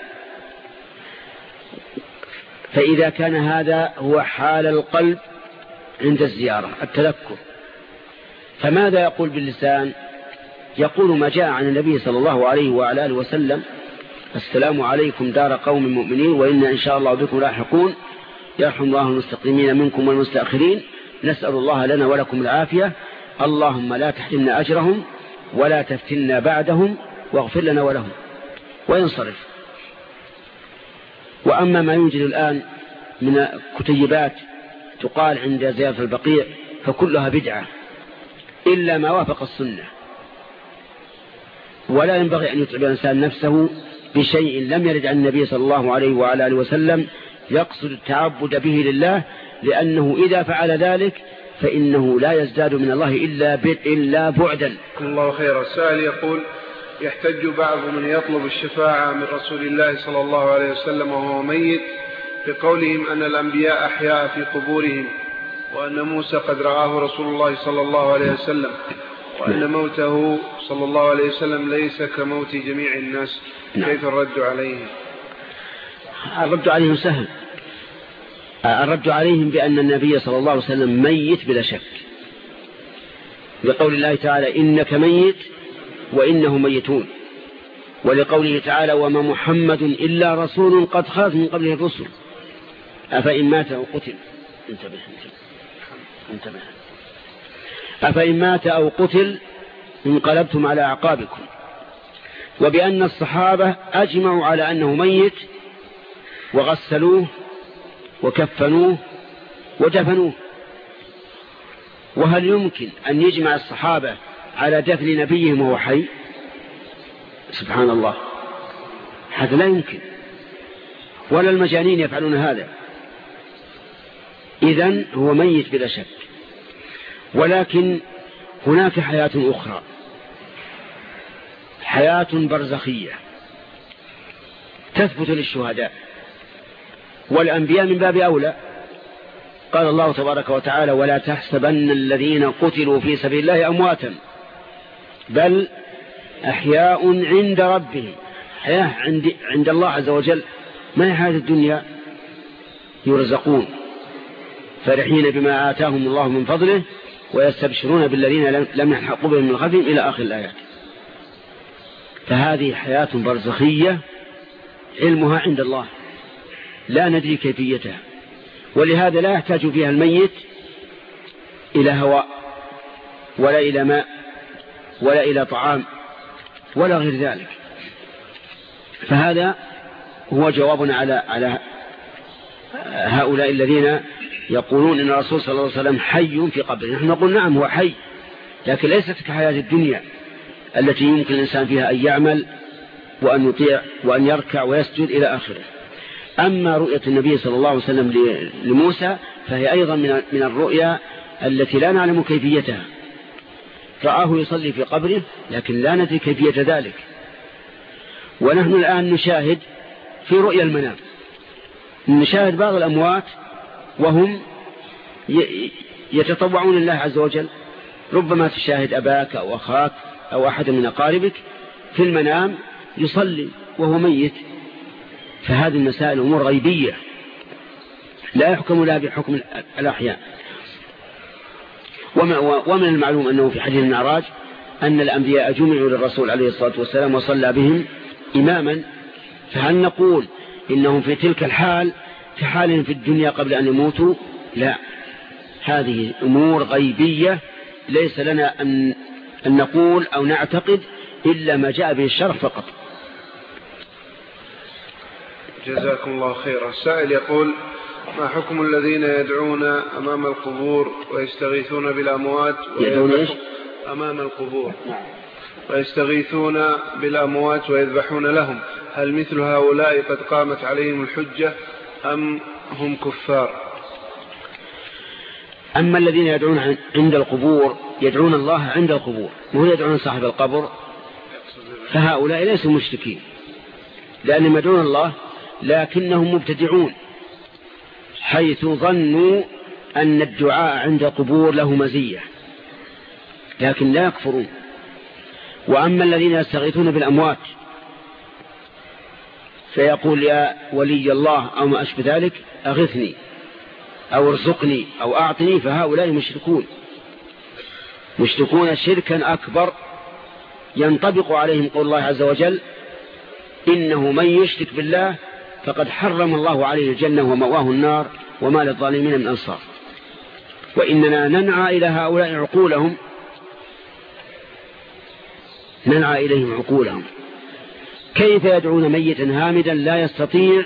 فإذا كان هذا هو حال القلب عند الزيارة التذكر. فماذا يقول باللسان؟ يقول ما جاء عن النبي صلى الله عليه وعلى آله وسلم السلام عليكم دار قوم مؤمنين وإنا إن شاء الله بكم لاحقون. يرحم الله المستقيمين منكم والمستأخرين. نسأل الله لنا ولكم العافية. اللهم لا تحرمنا أجرهم ولا تفتنا بعدهم واغفر لنا ولهم. وينصرف. وأما ما يوجد الآن من كتيبات تقال عند زيارة البقيع فكلها بدعة إلا ما وافق السنة. ولا ينبغي أن يتعب الإنسان نفسه بشيء لم يرد عن النبي صلى الله عليه وعلى آله وسلم يقصد التعبد به لله لأنه إذا فعل ذلك فإنه لا يزداد من الله إلا, إلا بعدا. الله خير. السائل يقول يحتج بعض من يطلب الشفاعة من رسول الله صلى الله عليه وسلم وهو ميت بقولهم أن الأنبياء أحياء في قبورهم وأن موسى قد رآه رسول الله صلى الله عليه وسلم وأن موته صلى الله عليه وسلم ليس كموت جميع الناس نعم. كيف الرد عليهم؟ الرد عليهم سهل. الرد عليهم بأن النبي صلى الله عليه وسلم ميت بلا شك. لقول الله تعالى إنك ميت وإنهم ميتون. ولقوله تعالى وما محمد إلا رسول قد خاف من قبله الرسل. أفإن مات أو قتل. انتبه انتبه. أفإن مات أو قتل انقلبتم على أعقابكم. وبأن الصحابة أجمعوا على أنه ميت وغسلوه وكفنوه ودفنوه وهل يمكن أن يجمع الصحابة على دفن نبيهم وهو حي. سبحان الله. هذا لا يمكن. ولا المجانين يفعلون هذا. إذن هو ميت بلا شك. ولكن هناك حياة أخرى. حياة برزخية. تثبت للشهداء. والأنبياء من باب أولى. قال الله تبارك وتعالى ولا تحسبن الذين قتلوا في سبيل الله أمواتا. بل أحياء عند ربهم. حياة عند, عند الله عز وجل. ما هي حياة الدنيا؟ يرزقون. فرحين بما آتاهم الله من فضله ويستبشرون بالذين لم يحقوا بهم من خلفهم إلى آخر الآيات. فهذه حياة برزخية علمها عند الله. لا ندري كيفيتها. ولهذا لا يحتاج فيها الميت إلى هواء ولا إلى ماء. ولا إلى طعام ولا غير ذلك. فهذا هو جوابنا على على هؤلاء الذين يقولون إن الرسول صلى الله عليه وسلم حي في قبره. نحن نقول نعم هو حي لكن ليست كحياة الدنيا التي يمكن الإنسان فيها أن يعمل وأن يطيع وأن يركع ويسجد إلى آخره. أما رؤية النبي صلى الله عليه وسلم لموسى فهي أيضا من الرؤيا التي لا نعلم كيفيتها. رآه يصلي في قبره لكن لا ندري كيفية ذلك. ونحن الآن نشاهد في رؤيا المنام. نشاهد بعض الأموات وهم يتطوعون الله عز وجل. ربما تشاهد أباك أو أخاك أو أحد من أقاربك في المنام يصلي وهو ميت. فهذه المسائل أمور غيبية. لا يحكم لها بحكم الأحياء. ومن المعلوم أنه في حديث المعراج أن الأنبياء جمعوا للرسول عليه الصلاة والسلام وصلى بهم إماما فهل نقول إنهم في تلك الحال في حال في الدنيا قبل أن يموتوا؟ لا. هذه أمور غيبية ليس لنا أن, أن نقول أو نعتقد إلا ما جاء به الشرع فقط. جزاكم الله خيرا. السائل يقول ما حكم الذين يدعون أمام القبور ويستغيثون بالأموات يدعون أمام القبور. نعم. ويستغيثون بالأموات ويذبحون لهم. هل مثل هؤلاء قد قامت عليهم الحجة أم هم كفار؟ أما الذين يدعون عند القبور يدعون الله عند القبور. وهو يدعون صاحب القبر؟ فهؤلاء ليسوا مشركين. لأنهم يدعون الله لكنهم مبتدعون. حيث ظنوا أن الدعاء عند قبور له مزية لكن لا يكفرون. وأما الذين يستغيثون بالأموات فيقول يا ولي الله أو ما أشبه ذلك أغثني أو ارزقني أو أعطني فهؤلاء مشركون. مشركون شركا أكبر ينطبق عليهم قول الله عز وجل إنه من يشرك بالله فقد حرم الله عليه الجنة ومواه النار وما للظالمين من أنصار. وإننا ننعى إلى هؤلاء عقولهم ننعى إليهم عقولهم. كيف يدعون ميتا هامدا لا يستطيع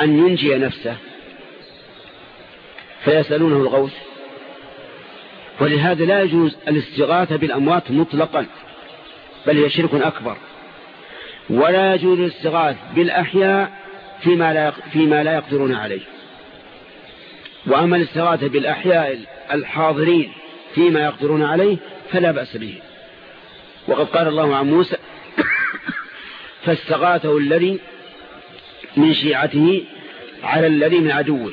أن ينجي نفسه؟ فيسألونه الغوث. ولهذا لا يجوز الاستغاثة بالأموات مطلقا بل هي شرك أكبر. ولا يجوز الاستغاث بالأحياء فيما لا, فيما لا يقدرون عليه. وأما الاستغاثة بالأحياء الحاضرين فيما يقدرون عليه فلا بأس به. وقد قال الله عن موسى فاستغاثه الذي من شيعته على الذي من عدوه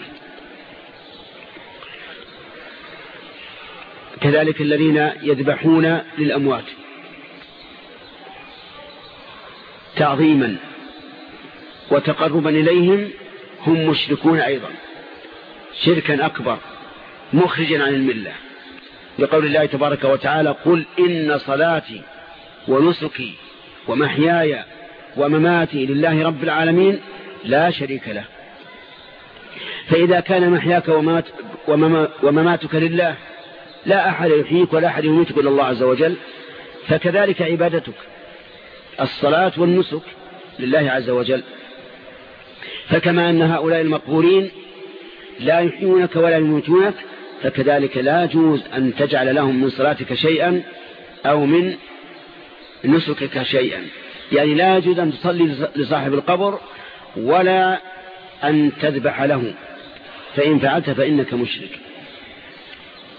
كذلك الذين يذبحون للأموات. تعظيما. وتقربا إليهم هم مشركون أيضا. شركا أكبر مخرجا عن الملة. لقول الله تبارك وتعالى قل إن صلاتي ونسكي ومحياي ومماتي لله رب العالمين لا شريك له. فإذا كان محياك ومات ومماتك لله لا أحد يحييك ولا أحد يميتك إلا الله عز وجل. فكذلك عبادتك الصلاة والنسك لله عز وجل. فكما أن هؤلاء المقبورين لا يحيونك ولا يموتونك فكذلك لا يجوز أن تجعل لهم من صلاتك شيئا أو من نسكك شيئا. يعني لا يجوز أن تصلي لصاحب القبر ولا أن تذبح له. فإن فعلت فإنك مشرك.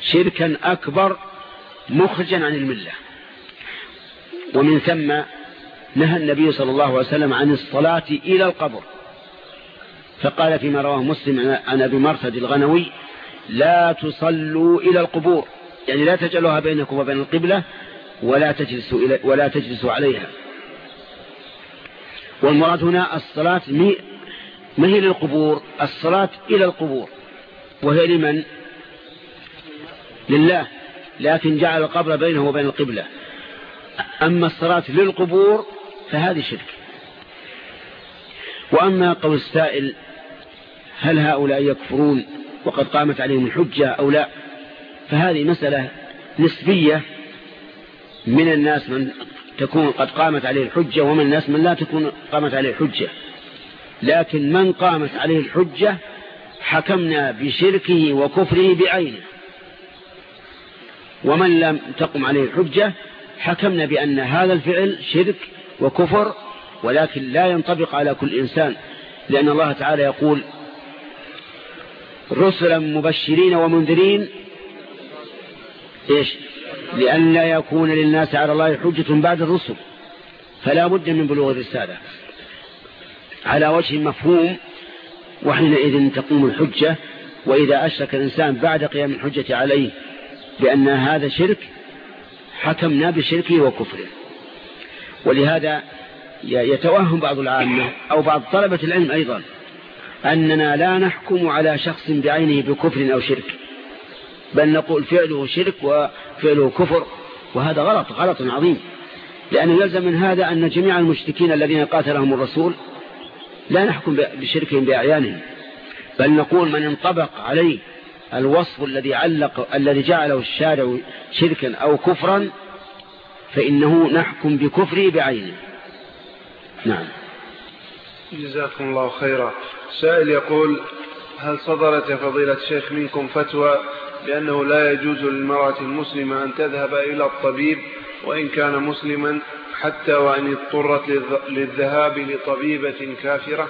شركا أكبر مخرجا عن الملة. ومن ثم نهى النبي صلى الله عليه وسلم عن الصلاة إلى القبر. فقال فيما رواه مسلم عن أبي مرثد الغنوي لا تصلوا إلى القبور. يعني لا تجعلوها بينكم وبين القبلة ولا تجلسوا, إلى ولا تجلسوا عليها. والمراد هنا الصلاة ما هي للقبور؟ الصلاة إلى القبور. وهي لمن؟ لله. لكن جعل القبر بينه وبين القبلة. أما الصلاة للقبور فهذه شرك. وأما قول السائل هل هؤلاء يكفرون وقد قامت عليهم الحجة أو لا؟ فهذه مسألة نسبية من الناس من تكون قد قامت عليه الحجة ومن الناس من لا تكون قامت عليه الحجة. لكن من قامت عليه الحجة حكمنا بشركه وكفره بعينه. ومن لم تقم عليه الحجة حكمنا بأن هذا الفعل شرك وكفر ولكن لا ينطبق على كل إنسان لأن الله تعالى يقول رسلا مبشرين ومنذرين. إيش؟ لأن لا يكون للناس على الله حجة بعد الرسل. فلا بد من بلوغ الرسالة. على وجه مفهوم وحينئذ تقوم الحجة وإذا أشرك الإنسان بعد قيام الحجة عليه بأن هذا شرك حكمنا بشركه وكفره. ولهذا يتوهم بعض العامة أو بعض طلبة العلم أيضا. أننا لا نحكم على شخص بعينه بكفر أو شرك بل نقول فعله شرك وفعله كفر وهذا غلط غلط عظيم. لأنه يلزم من هذا أن جميع المشركين الذين قاتلهم الرسول لا نحكم بشركهم بأعيانهم بل نقول من انطبق عليه الوصف الذي علق الذي جعله الشارع شركا أو كفرا فإنه نحكم بكفره بعينه. نعم. جزاكم الله خيرا. سائل يقول هل صدرت يا فضيلة الشيخ منكم فتوى بأنه لا يجوز للمرأة المسلمة أن تذهب إلى الطبيب وإن كان مسلما حتى وإن اضطرت للذهاب لطبيبة كافرة؟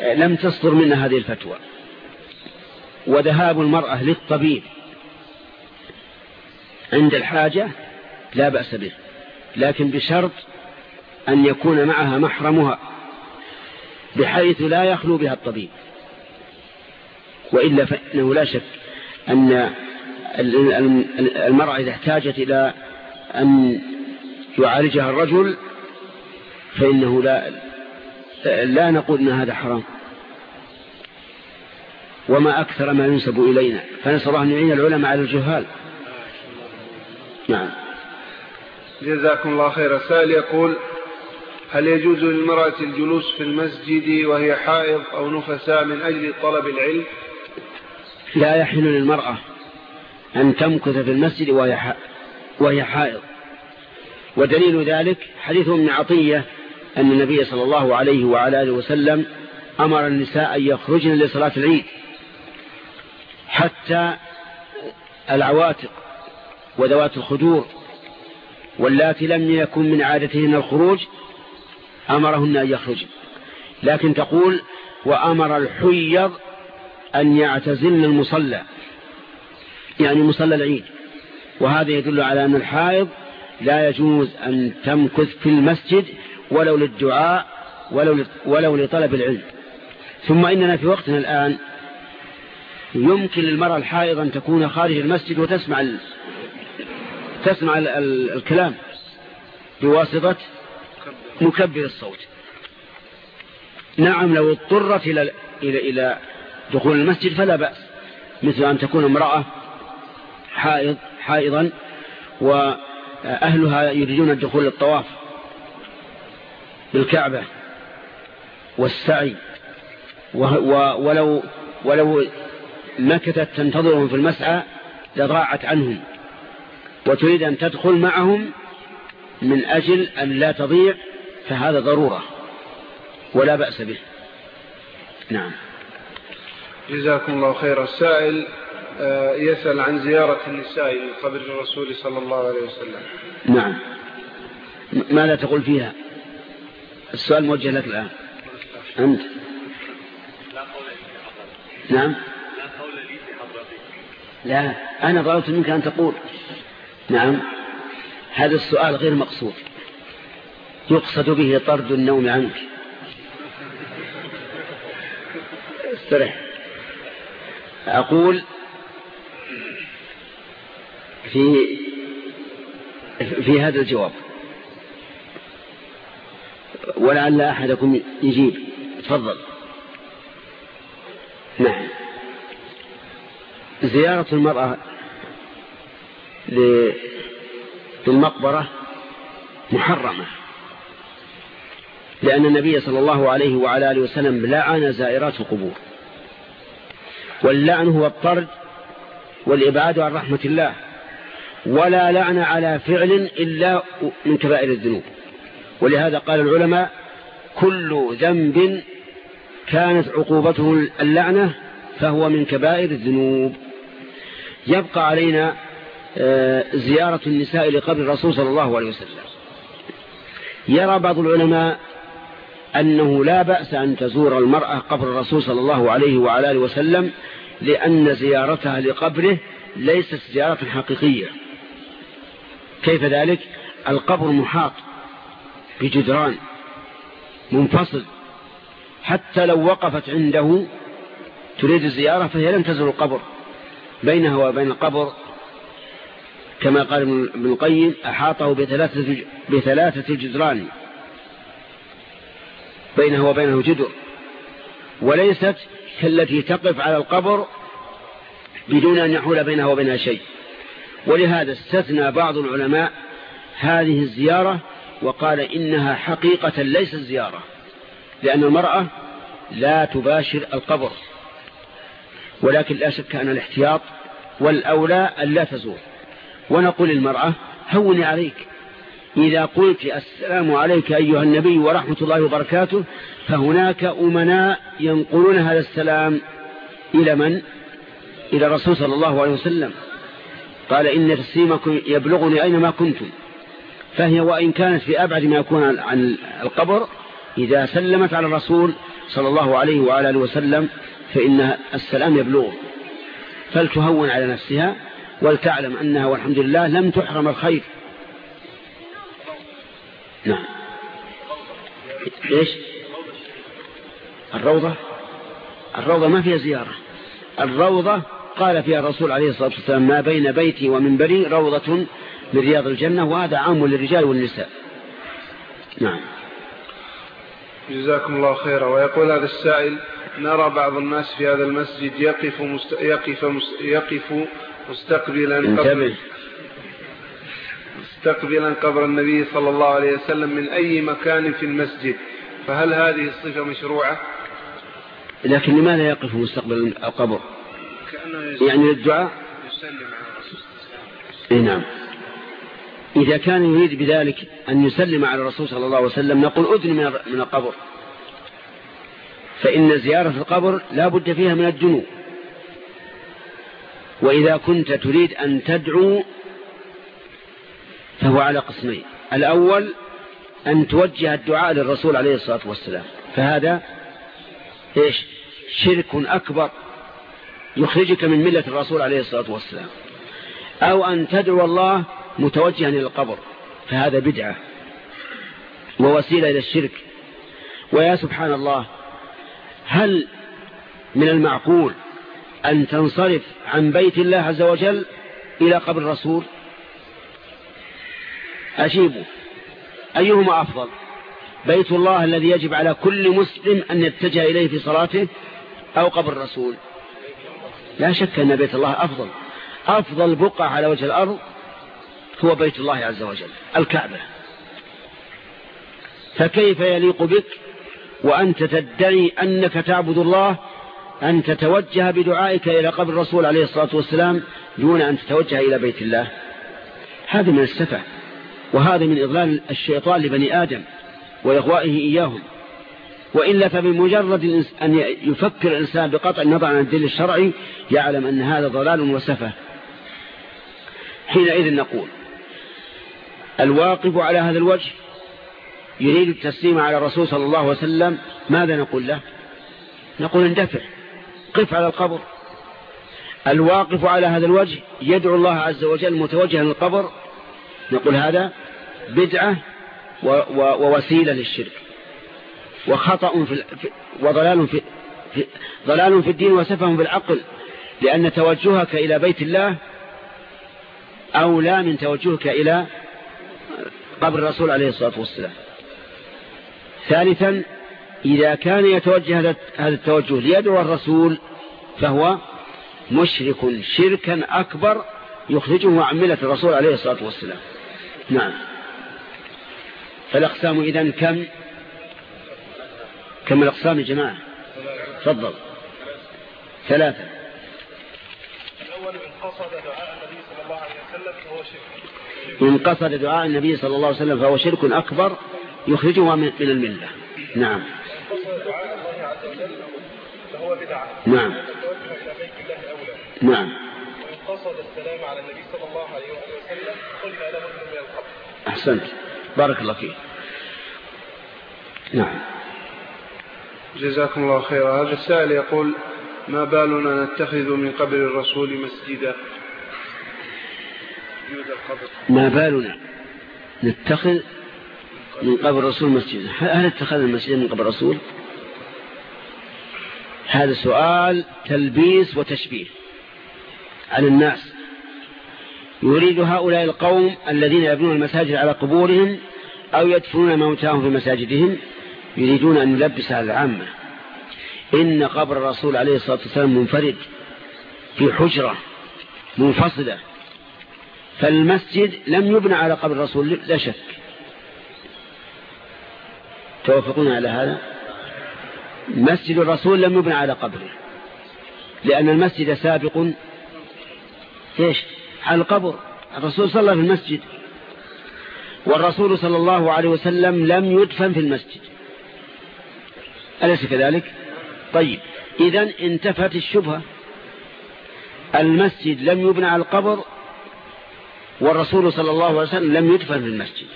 لم تصدر منا هذه الفتوى. وذهاب المرأة للطبيب عند الحاجة لا بأس به لكن بشرط أن يكون معها محرمها بحيث لا يخلو بها الطبيب. وإلا فإنه لا شك أن المرأة إذا احتاجت إلى أن يعالجها الرجل فإنه لا لا نقول أن هذا حرام. وما أكثر ما ينسب إلينا فنسأل الله أن يعين العلماء على الجهال. نعم. جزاكم الله خير السائل يقول هل يجوز للمرأة الجلوس في المسجد وهي حائض أو نفساء من أجل طلب العلم؟ لا يحل للمرأة أن تمكث في المسجد وهي حائض. ودليل ذلك حديث ابن عطية أن النبي صلى الله عليه وعلى آله وسلم أمر النساء أن يخرجن لصلاة العيد حتى العواتق وذوات الخدور واللاتي لم يكن من عادتهن الخروج أمرهن أن يخرج. لكن تقول وأمر الحيض أن يعتزلن المصلى. يعني مصلى العيد. وهذا يدل على أن الحائض لا يجوز أن تمكث في المسجد ولو للدعاء ولو, ولو لطلب العلم. ثم إننا في وقتنا الآن يمكن للمرأة الحائض أن تكون خارج المسجد وتسمع ال... تسمع. ال... الكلام بواسطة مكبر الصوت. نعم لو اضطرت إلى, إلى, إلى دخول المسجد فلا بأس مثل أن تكون امرأة حائض حائضا وأهلها يريدون الدخول للطواف بالكعبة والسعي. ولو ولو مكثت تنتظرهم في المسعى لضاعت عنهم وتريد أن تدخل معهم من أجل أن لا تضيع فهذا ضرورة ولا بأس به. نعم. جزاكم الله خير. السائل آه، يسأل عن زيارة النساء من قبر الرسول صلى الله عليه وسلم. نعم. ماذا تقول فيها؟ السؤال موجه لك الآن. أنت. نعم. لا أنا طلبت منك أن تقول. نعم. هذا السؤال غير مقصود. يقصد به طرد النوم عنك. استرح. أقول في في هذا الجواب. ولعل أحدكم يجيب. تفضل. نعم. زيارة المرأة للمقبرة محرمة. لأن النبي صلى الله عليه وعلى آله وسلم لعن زائرات القبور. واللعن هو الطرد والإبعاد عن رحمة الله. ولا لعن على فعل إلا من كبائر الذنوب. ولهذا قال العلماء كل ذنب كانت عقوبته اللعنة فهو من كبائر الذنوب. يبقى علينا آه، زيارة النساء لقبر الرسول صلى الله عليه وسلم. يرى بعض العلماء أنه لا بأس أن تزور المرأة قبر الرسول صلى الله عليه وعلى آله وسلم لأن زيارتها لقبره ليست زيارة حقيقية. كيف ذلك؟ القبر محاط بجدران منفصل. حتى لو وقفت عنده تريد الزيارة فهي لم تزر القبر. بينها وبين القبر كما قال ابن القيم أحاطه بثلاثة, بثلاثة جدران. بينه وبينه جدر وليست كالتي تقف على القبر بدون أن يحول بينها وبينها شيء. ولهذا استثنى بعض العلماء هذه الزيارة وقال إنها حقيقة ليست زيارة لأن المرأة لا تباشر القبر ولكن لا شك أن الاحتياط والأولى أن لا تزور. ونقول للمرأة هوني عليك إذا قلت السلام عليك أيها النبي ورحمة الله وبركاته فهناك أمناء ينقلون هذا السلام إلى من؟ إلى الرسول صلى الله عليه وسلم. قال إن تسليمكم يبلغني أينما كنتم. فهي وإن كانت في أبعد ما يكون عن القبر إذا سلمت على الرسول صلى الله عليه وعلى آله وسلم فإن السلام يبلغ فلتهون على نفسها ولتعلم أنها والحمد لله لم تحرم الخير. نعم ليش الروضة؟ الروضة ما فيها زيارة. الروضة قال فيها الرسول عليه الصلاة والسلام ما بين بيتي ومنبري روضة من رياض الجنة وهذا عام للرجال والنساء. نعم. جزاكم الله خيرا. ويقول هذا السائل نرى بعض الناس في هذا المسجد يقف مست... يقف مست... يقف مستقبلا قبر مستقبلا قبر النبي صلى الله عليه وسلم من أي مكان في المسجد. فهل هذه الصفة مشروعة؟ لكن لماذا يقف مستقبل القبر؟ يعني للدعاء؟ إيه نعم. إذا كان يريد بذلك أن يسلم على الرسول صلى الله عليه وسلم نقول أذن من القبر. فإن زيارة القبر لا بد فيها من الجنوب وإذا كنت تريد أن تدعو فهو على قسمين. الأول أن توجه الدعاء للرسول عليه الصلاة والسلام. فهذا إيش؟ شرك أكبر يخرجك من ملة الرسول عليه الصلاة والسلام. أو أن تدعو الله متوجها إلى القبر. فهذا بدعة ووسيلة إلى الشرك. ويا سبحان الله هل من المعقول أن تنصرف عن بيت الله عز وجل إلى قبر الرسول؟ أجيبوا أيهما أفضل؟ بيت الله الذي يجب على كل مسلم أن يتجه إليه في صلاته أو قبر الرسول؟ لا شك أن بيت الله أفضل. أفضل بقعة على وجه الأرض هو بيت الله عز وجل الكعبة. فكيف يليق بك وأنت تدعي أنك تعبد الله أن تتوجه بدعائك إلى قبر الرسول عليه الصلاة والسلام دون أن تتوجه إلى بيت الله؟ هذا من السفة. وهذا من إضلال الشيطان لبني آدم وإغوائه إياهم. وإلا فبمجرد أن يفكر الإنسان بقطع النظر عن الدين الشرعي يعلم أن هذا ضلال وسفة. حينئذ نقول الواقف على هذا الوجه يريد التسليم على الرسول صلى الله عليه وسلم ماذا نقول له؟ نقول اندفع قف على القبر. الواقف على هذا الوجه يدعو الله عز وجل متوجها للقبر نقول هذا بدعة ووسيلة للشرك. وخطأ في وضلال في ضلال في الدين وسفه في العقل لأن توجهك إلى بيت الله أولى من توجهك إلى قبر الرسول عليه الصلاة والسلام. ثالثا إذا كان يتوجه هذا التوجه ليدعو الرسول فهو مشرك شركا أكبر يخرجه عن ملة الرسول عليه الصلاة والسلام. نعم. فالأقسام إذن كم؟ كم الأقسام يا جماعة؟ تفضل. ثلاثة. الأول إن قصد دعاء النبي صلى الله عليه وسلم فهو شرك. إن قصد دعاء النبي صلى الله عليه وسلم فهو شرك أكبر يخرجه من الملة. نعم. قصد دعاء الله عز وجل فهو بدعة. نعم. نعم. قصد السلام على النبي صلى الله عليه وسلم قلنا له من أحسنت. بارك الله فيك. نعم. جزاكم الله خيرا. هذا السائل يقول ما بالنا نتخذ من قبر الرسول مسجدا؟ ما بالنا نتخذ من قبر الرسول مسجدا. هل اتخذ المسجد من قبر الرسول؟ هذا سؤال تلبيس وتشبيه على الناس. يريد هؤلاء القوم الذين يبنون المساجد على قبورهم أو يدفنون موتاهم في مساجدهم يريدون أن يلبس على العامة إن قبر الرسول عليه الصلاة والسلام منفرد في حجرة منفصلة. فالمسجد لم يبنى على قبر الرسول لا شك. توافقون على هذا؟ مسجد الرسول لم يبنى على قبره لأن المسجد سابق. إيش؟ على القبر. الرسول صلى في المسجد. والرسول صلى الله عليه وسلم لم يدفن في المسجد. أليس كذلك؟ طيب إذا انتفت الشبهة. المسجد لم يبنى على القبر والرسول صلى الله عليه وسلم لم يدفن في المسجد.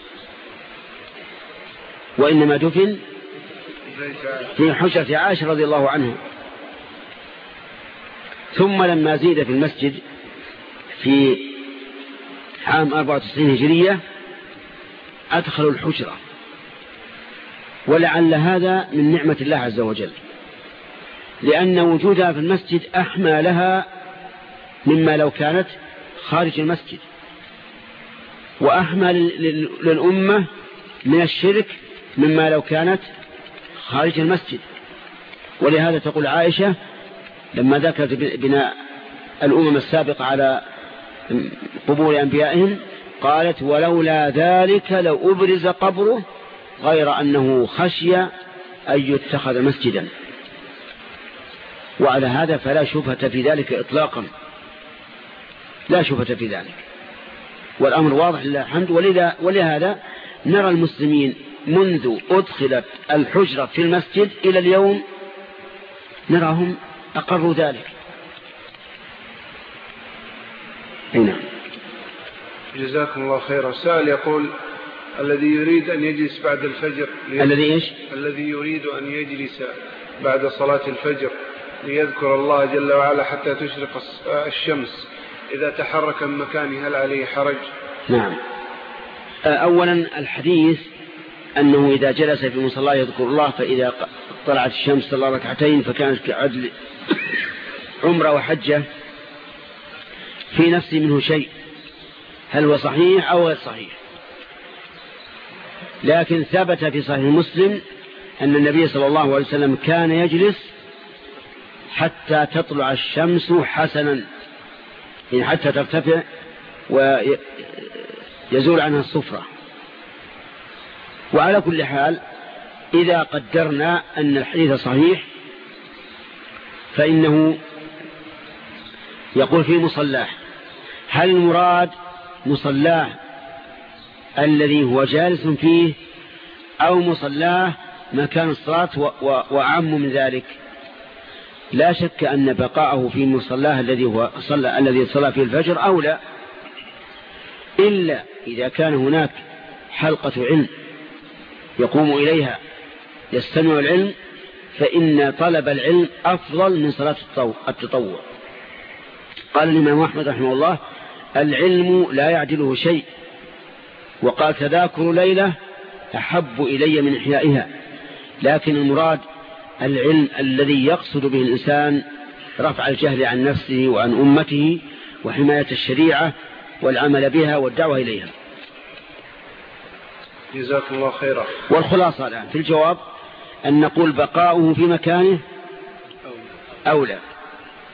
وإنما دفن في حجرة عائشة رضي الله عنه ثم لما زيد في المسجد في عام 94 هجرية أدخلوا الحجرة. ولعل هذا من نعمة الله عز وجل. لأن وجودها في المسجد أحمى لها مما لو كانت خارج المسجد. وأحمى للأمة من الشرك مما لو كانت خارج المسجد. ولهذا تقول عائشة لما ذكرت بناء الأمم السابقة على قبور أنبيائهم قالت ولولا ذلك لو أبرز قبره غير أنه خشي أن يتخذ مسجدا. وعلى هذا فلا شبهة في ذلك إطلاقا. لا شبهة في ذلك. والأمر واضح لله الحمد. ولذا ولهذا نرى المسلمين منذ أدخلت الحجرة في المسجد إلى اليوم نراهم أقروا ذلك. نعم. جزاكم الله خيرا. سائل يقول الذي يريد أن يجلس بعد الفجر الذي إيش؟ الذي يريد أن يجلس بعد صلاة الفجر ليذكر الله جل وعلا حتى تشرق الشمس. إذا تحرك من مكانه هل عليه حرج؟ نعم. أولا الحديث أنه إذا جلس في مصلاه يذكر الله فإذا طلعت الشمس صلى ركعتين فكانت كعدل عمرة وحجة في نفسي منه شيء هل هو صحيح أو غير صحيح. لكن ثبت في صحيح مسلم أن النبي صلى الله عليه وسلم كان يجلس حتى تطلع الشمس حسنا يعني حتى ترتفع ويزول عنها الصفرة. وعلى كل حال إذا قدرنا أن الحديث صحيح فإنه يقول في مصلاه هل المراد مصلاه الذي هو جالس فيه أو مصلاه مكان الصلاة وعم من ذلك؟ لا شك أن بقاءه في مصلاه الذي هو صلى الذي صلى فيه الفجر أولى إلا إذا كان هناك حلقة علم يقوم إليها يستمع العلم فإن طلب العلم أفضل من صلاة التطوع. قال الإمام أحمد رحمه الله العلم لا يعدله شيء. وقال تذاكر ليلة أحب إلي من إحيائها. لكن المراد العلم الذي يقصد به الإنسان رفع الجهل عن نفسه وعن أمته وحماية الشريعة والعمل بها والدعوة إليها. جزاكم الله خيرا. والخلاصة الآن في الجواب أن نقول بقاؤه في مكانه أولى.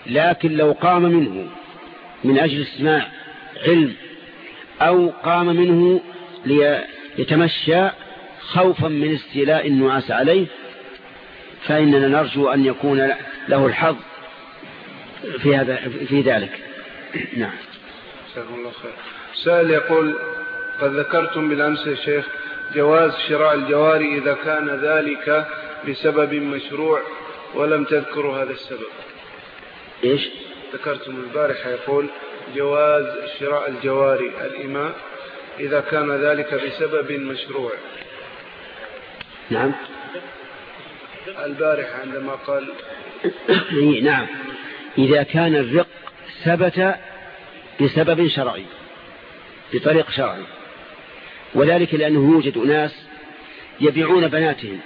لكن لو قام منه من أجل استماع علم أو قام منه ليتمشى خوفا من استيلاء النعاس عليه فإننا نرجو أن يكون له الحظ في هذا في ذلك. نعم. الله خير. سائل يقول قد ذكرتم بالأمس يا شيخ جواز شراء الجواري إذا كان ذلك بسبب مشروع ولم تذكروا هذا السبب؟ إيش؟ ذكرتم البارحة يقول جواز شراء الجواري الإماء إذا كان ذلك بسبب مشروع. نعم. البارحة عندما قال نعم. إذا كان الرق ثبت بسبب شرعي بطريق شرعي. وذلك لأنه يوجد أناس يبيعون بناتهم.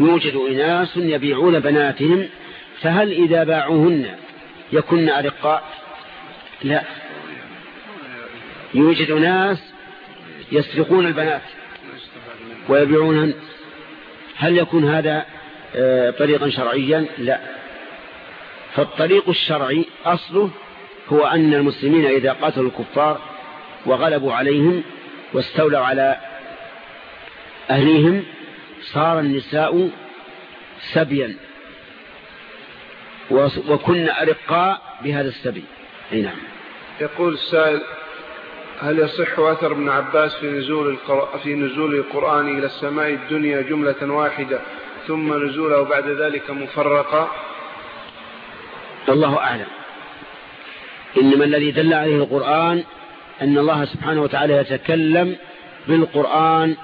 يوجد أناس يبيعون بناتهم فهل إذا باعوهن يكن أرقاء؟ لا. يوجد ناس يسرقون البنات ويبيعونهن هل يكون هذا آه، طريقا شرعيا؟ لا. فالطريق الشرعي أصله هو أن المسلمين إذا قاتلوا الكفار وغلبوا عليهم واستولوا على أهليهم صار النساء سبيا. وكن أرقاء بهذا السبي أي نعم. يقول السائل هل يصح أثر ابن عباس في نزول في نزول القرآن إلى السماء الدنيا جملة واحدة ثم نزوله بعد ذلك مفرقا الله أعلم. إنما الذي دل عليه القرآن أن الله سبحانه وتعالى يتكلم بالقرآن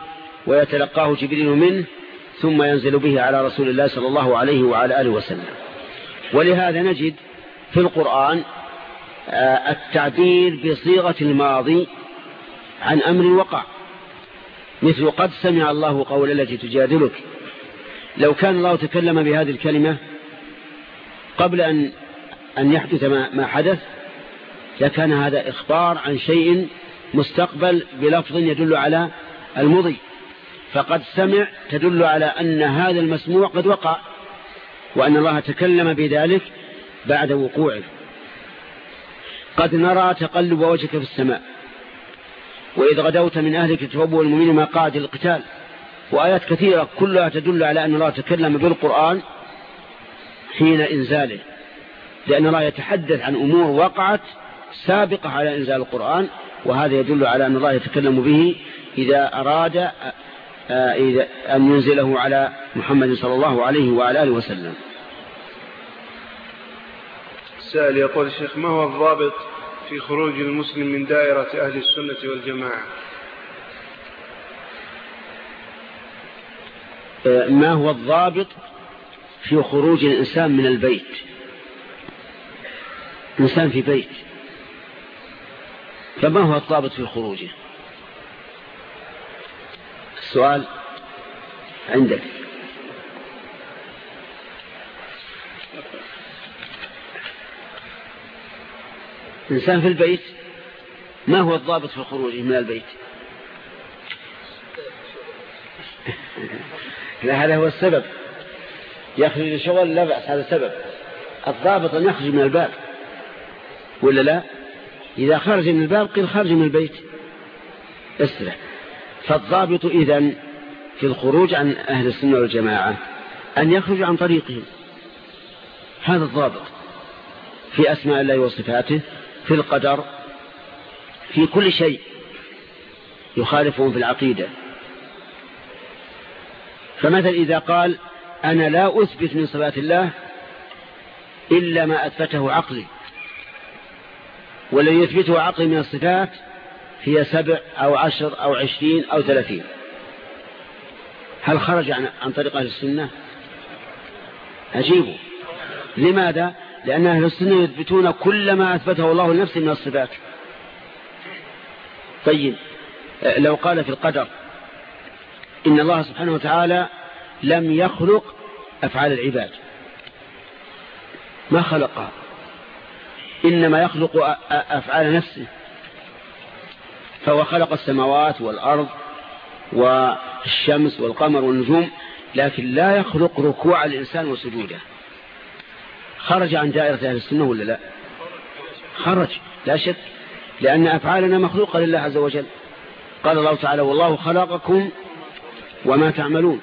ويتلقاه جبريل منه ثم ينزل به على رسول الله صلى الله عليه وعلى آله وسلم. ولهذا نجد في القرآن التعبير بصيغة الماضي عن أمر وقع. مثل قد سمع الله قول التي تجادلك. لو كان الله تكلم بهذه الكلمة قبل أن أن يحدث ما, ما حدث لكان هذا إخبار عن شيء مستقبل بلفظ يدل على المضي. فقد سمع تدل على أن هذا المسموع قد وقع وأن الله تكلم بذلك بعد وقوعه. قد نرى تقلب وجهك في السماء. وإذ غدوت من أهلك تتوبوا المؤمنين ما قاعد القتال وآيات كثيرة كلها تدل على أن الله تكلم بالقرآن حين إنزاله. لأن الله يتحدث عن أمور وقعت سابقة على إنزال القرآن وهذا يدل على أن الله يتكلم به إذا أراد آه، أن ينزله على محمد صلى الله عليه وعلى آله وسلم. السائل يقول الشيخ ما هو الضابط في خروج المسلم من دائرة أهل السنة والجماعة؟ آه، ما هو الضابط في خروج الإنسان من البيت؟ إنسان في بيت. فما هو الضابط في خروجه؟ السؤال عندك. إنسان في البيت ما هو الضابط في خروجه من البيت؟ لا هذا هو السبب. يخرج لشغل لا بأس هذا سبب. الضابط أن يخرج من الباب ولا لا؟ إذا خرج من الباب قيل خرج من البيت. اسرع. فالضابط إذن في الخروج عن أهل السنة والجماعة أن يخرج عن طريقهم. هذا الضابط في أسماء الله وصفاته. في القدر في كل شيء يخالفهم في العقيدة. فمثل إذا قال أنا لا أثبت من صفات الله إلا ما أثبته عقلي. والذي يثبته عقلي من الصفات هي سبع أو عشر أو عشرين أو ثلاثين. هل خرج عن, عن طريق أهل السنة؟ أجيبه. لماذا؟ لأن أهل السنة يثبتون كل ما أثبته الله لنفسه من الصفات. طيب لو قال في القدر إن الله سبحانه وتعالى لم يخلق أفعال العباد. ما خلقها إنما يخلق أفعال نفسه. فهو خلق السماوات والأرض والشمس والقمر والنجوم لكن لا يخلق ركوع الإنسان وسجوده. خرج عن دائرة أهل السنة ولا لا؟ خرج لا شك لأن أفعالنا مخلوقة لله عز وجل. قال الله تعالى والله خلقكم وما تعملون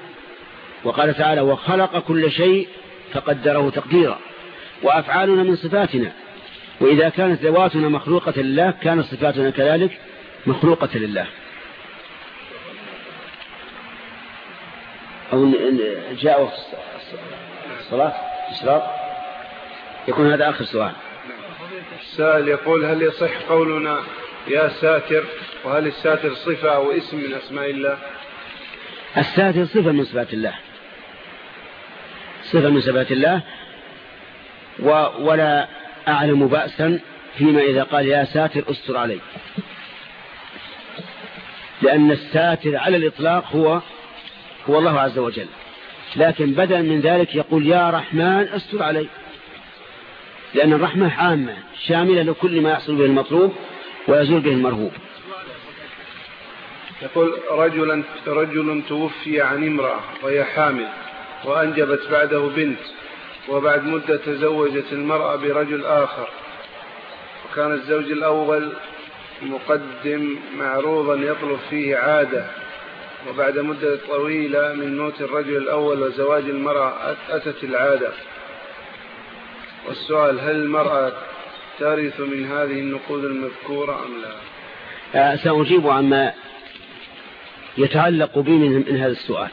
وقال تعالى وخلق كل شيء فقدره تقديرا وأفعالنا من صفاتنا. وإذا كانت ذواتنا مخلوقة لله كانت صفاتنا كذلك مخلوقة لله. أو جاء وقت الصلاة؟ إشراق يكون هذا آخر سؤال. السائل يقول هل يصح قولنا يا ساتر؟ وهل الساتر صفة أو اسم من أسماء الله؟ الساتر صفة من صفات الله. صفة من صفات الله. و ولا أعلم بأسا فيما إذا قال يا ساتر استر علي. لأن الساتر على الإطلاق هو هو الله عز وجل. لكن بدلا من ذلك يقول يا رحمن استر علي. لأن الرحمة عامة شاملة لكل ما يحصل به المطلوب ويزول به المرهوب. يقول رجلا رجل توفي عن امرأة وهي حامل وأنجبت بعده بنت وبعد مدة تزوجت المرأة برجل آخر. وكان الزوج الأول مقدم معروضا يطلب فيه عادة وبعد مدة طويلة من موت الرجل الأول وزواج المرأة أتت العادة. والسؤال هل المرأة ترث من هذه النقود المذكورة أم لا؟ آه، سأجيب عما يتعلق بي من هذا السؤال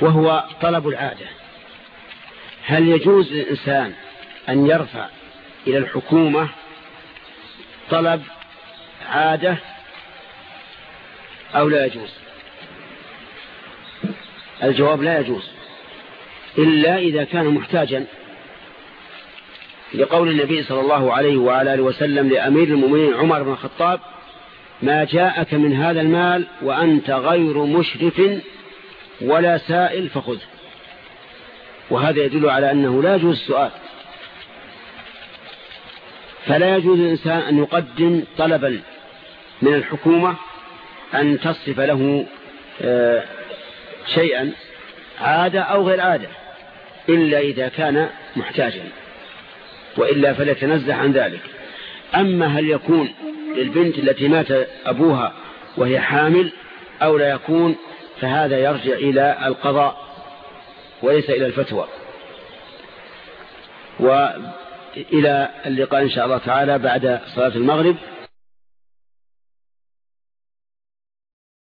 وهو طلب العادة. هل يجوز للإنسان أن يرفع إلى الحكومة طلب عادة أو لا يجوز؟ الجواب لا يجوز إلا إذا كان محتاجا لقول النبي صلى الله عليه وعلى آله وسلم لأمير المؤمنين عمر بن الخطاب ما جاءك من هذا المال وأنت غير مشرف ولا سائل فخذه. وهذا يدل على أنه لا يجوز السؤال. فلا يجوز الإنسان أن يقدم طلبا من الحكومة أن تصف له آه، شيئا عادة أو غير عادة إلا إذا كان محتاجا. وإلا فليتنزه عن ذلك. أما هل يكون للبنت التي مات أبوها وهي حامل أو لا يكون فهذا يرجع إلى القضاء وليس إلى الفتوى. وإلى اللقاء إن شاء الله تعالى بعد صلاة المغرب.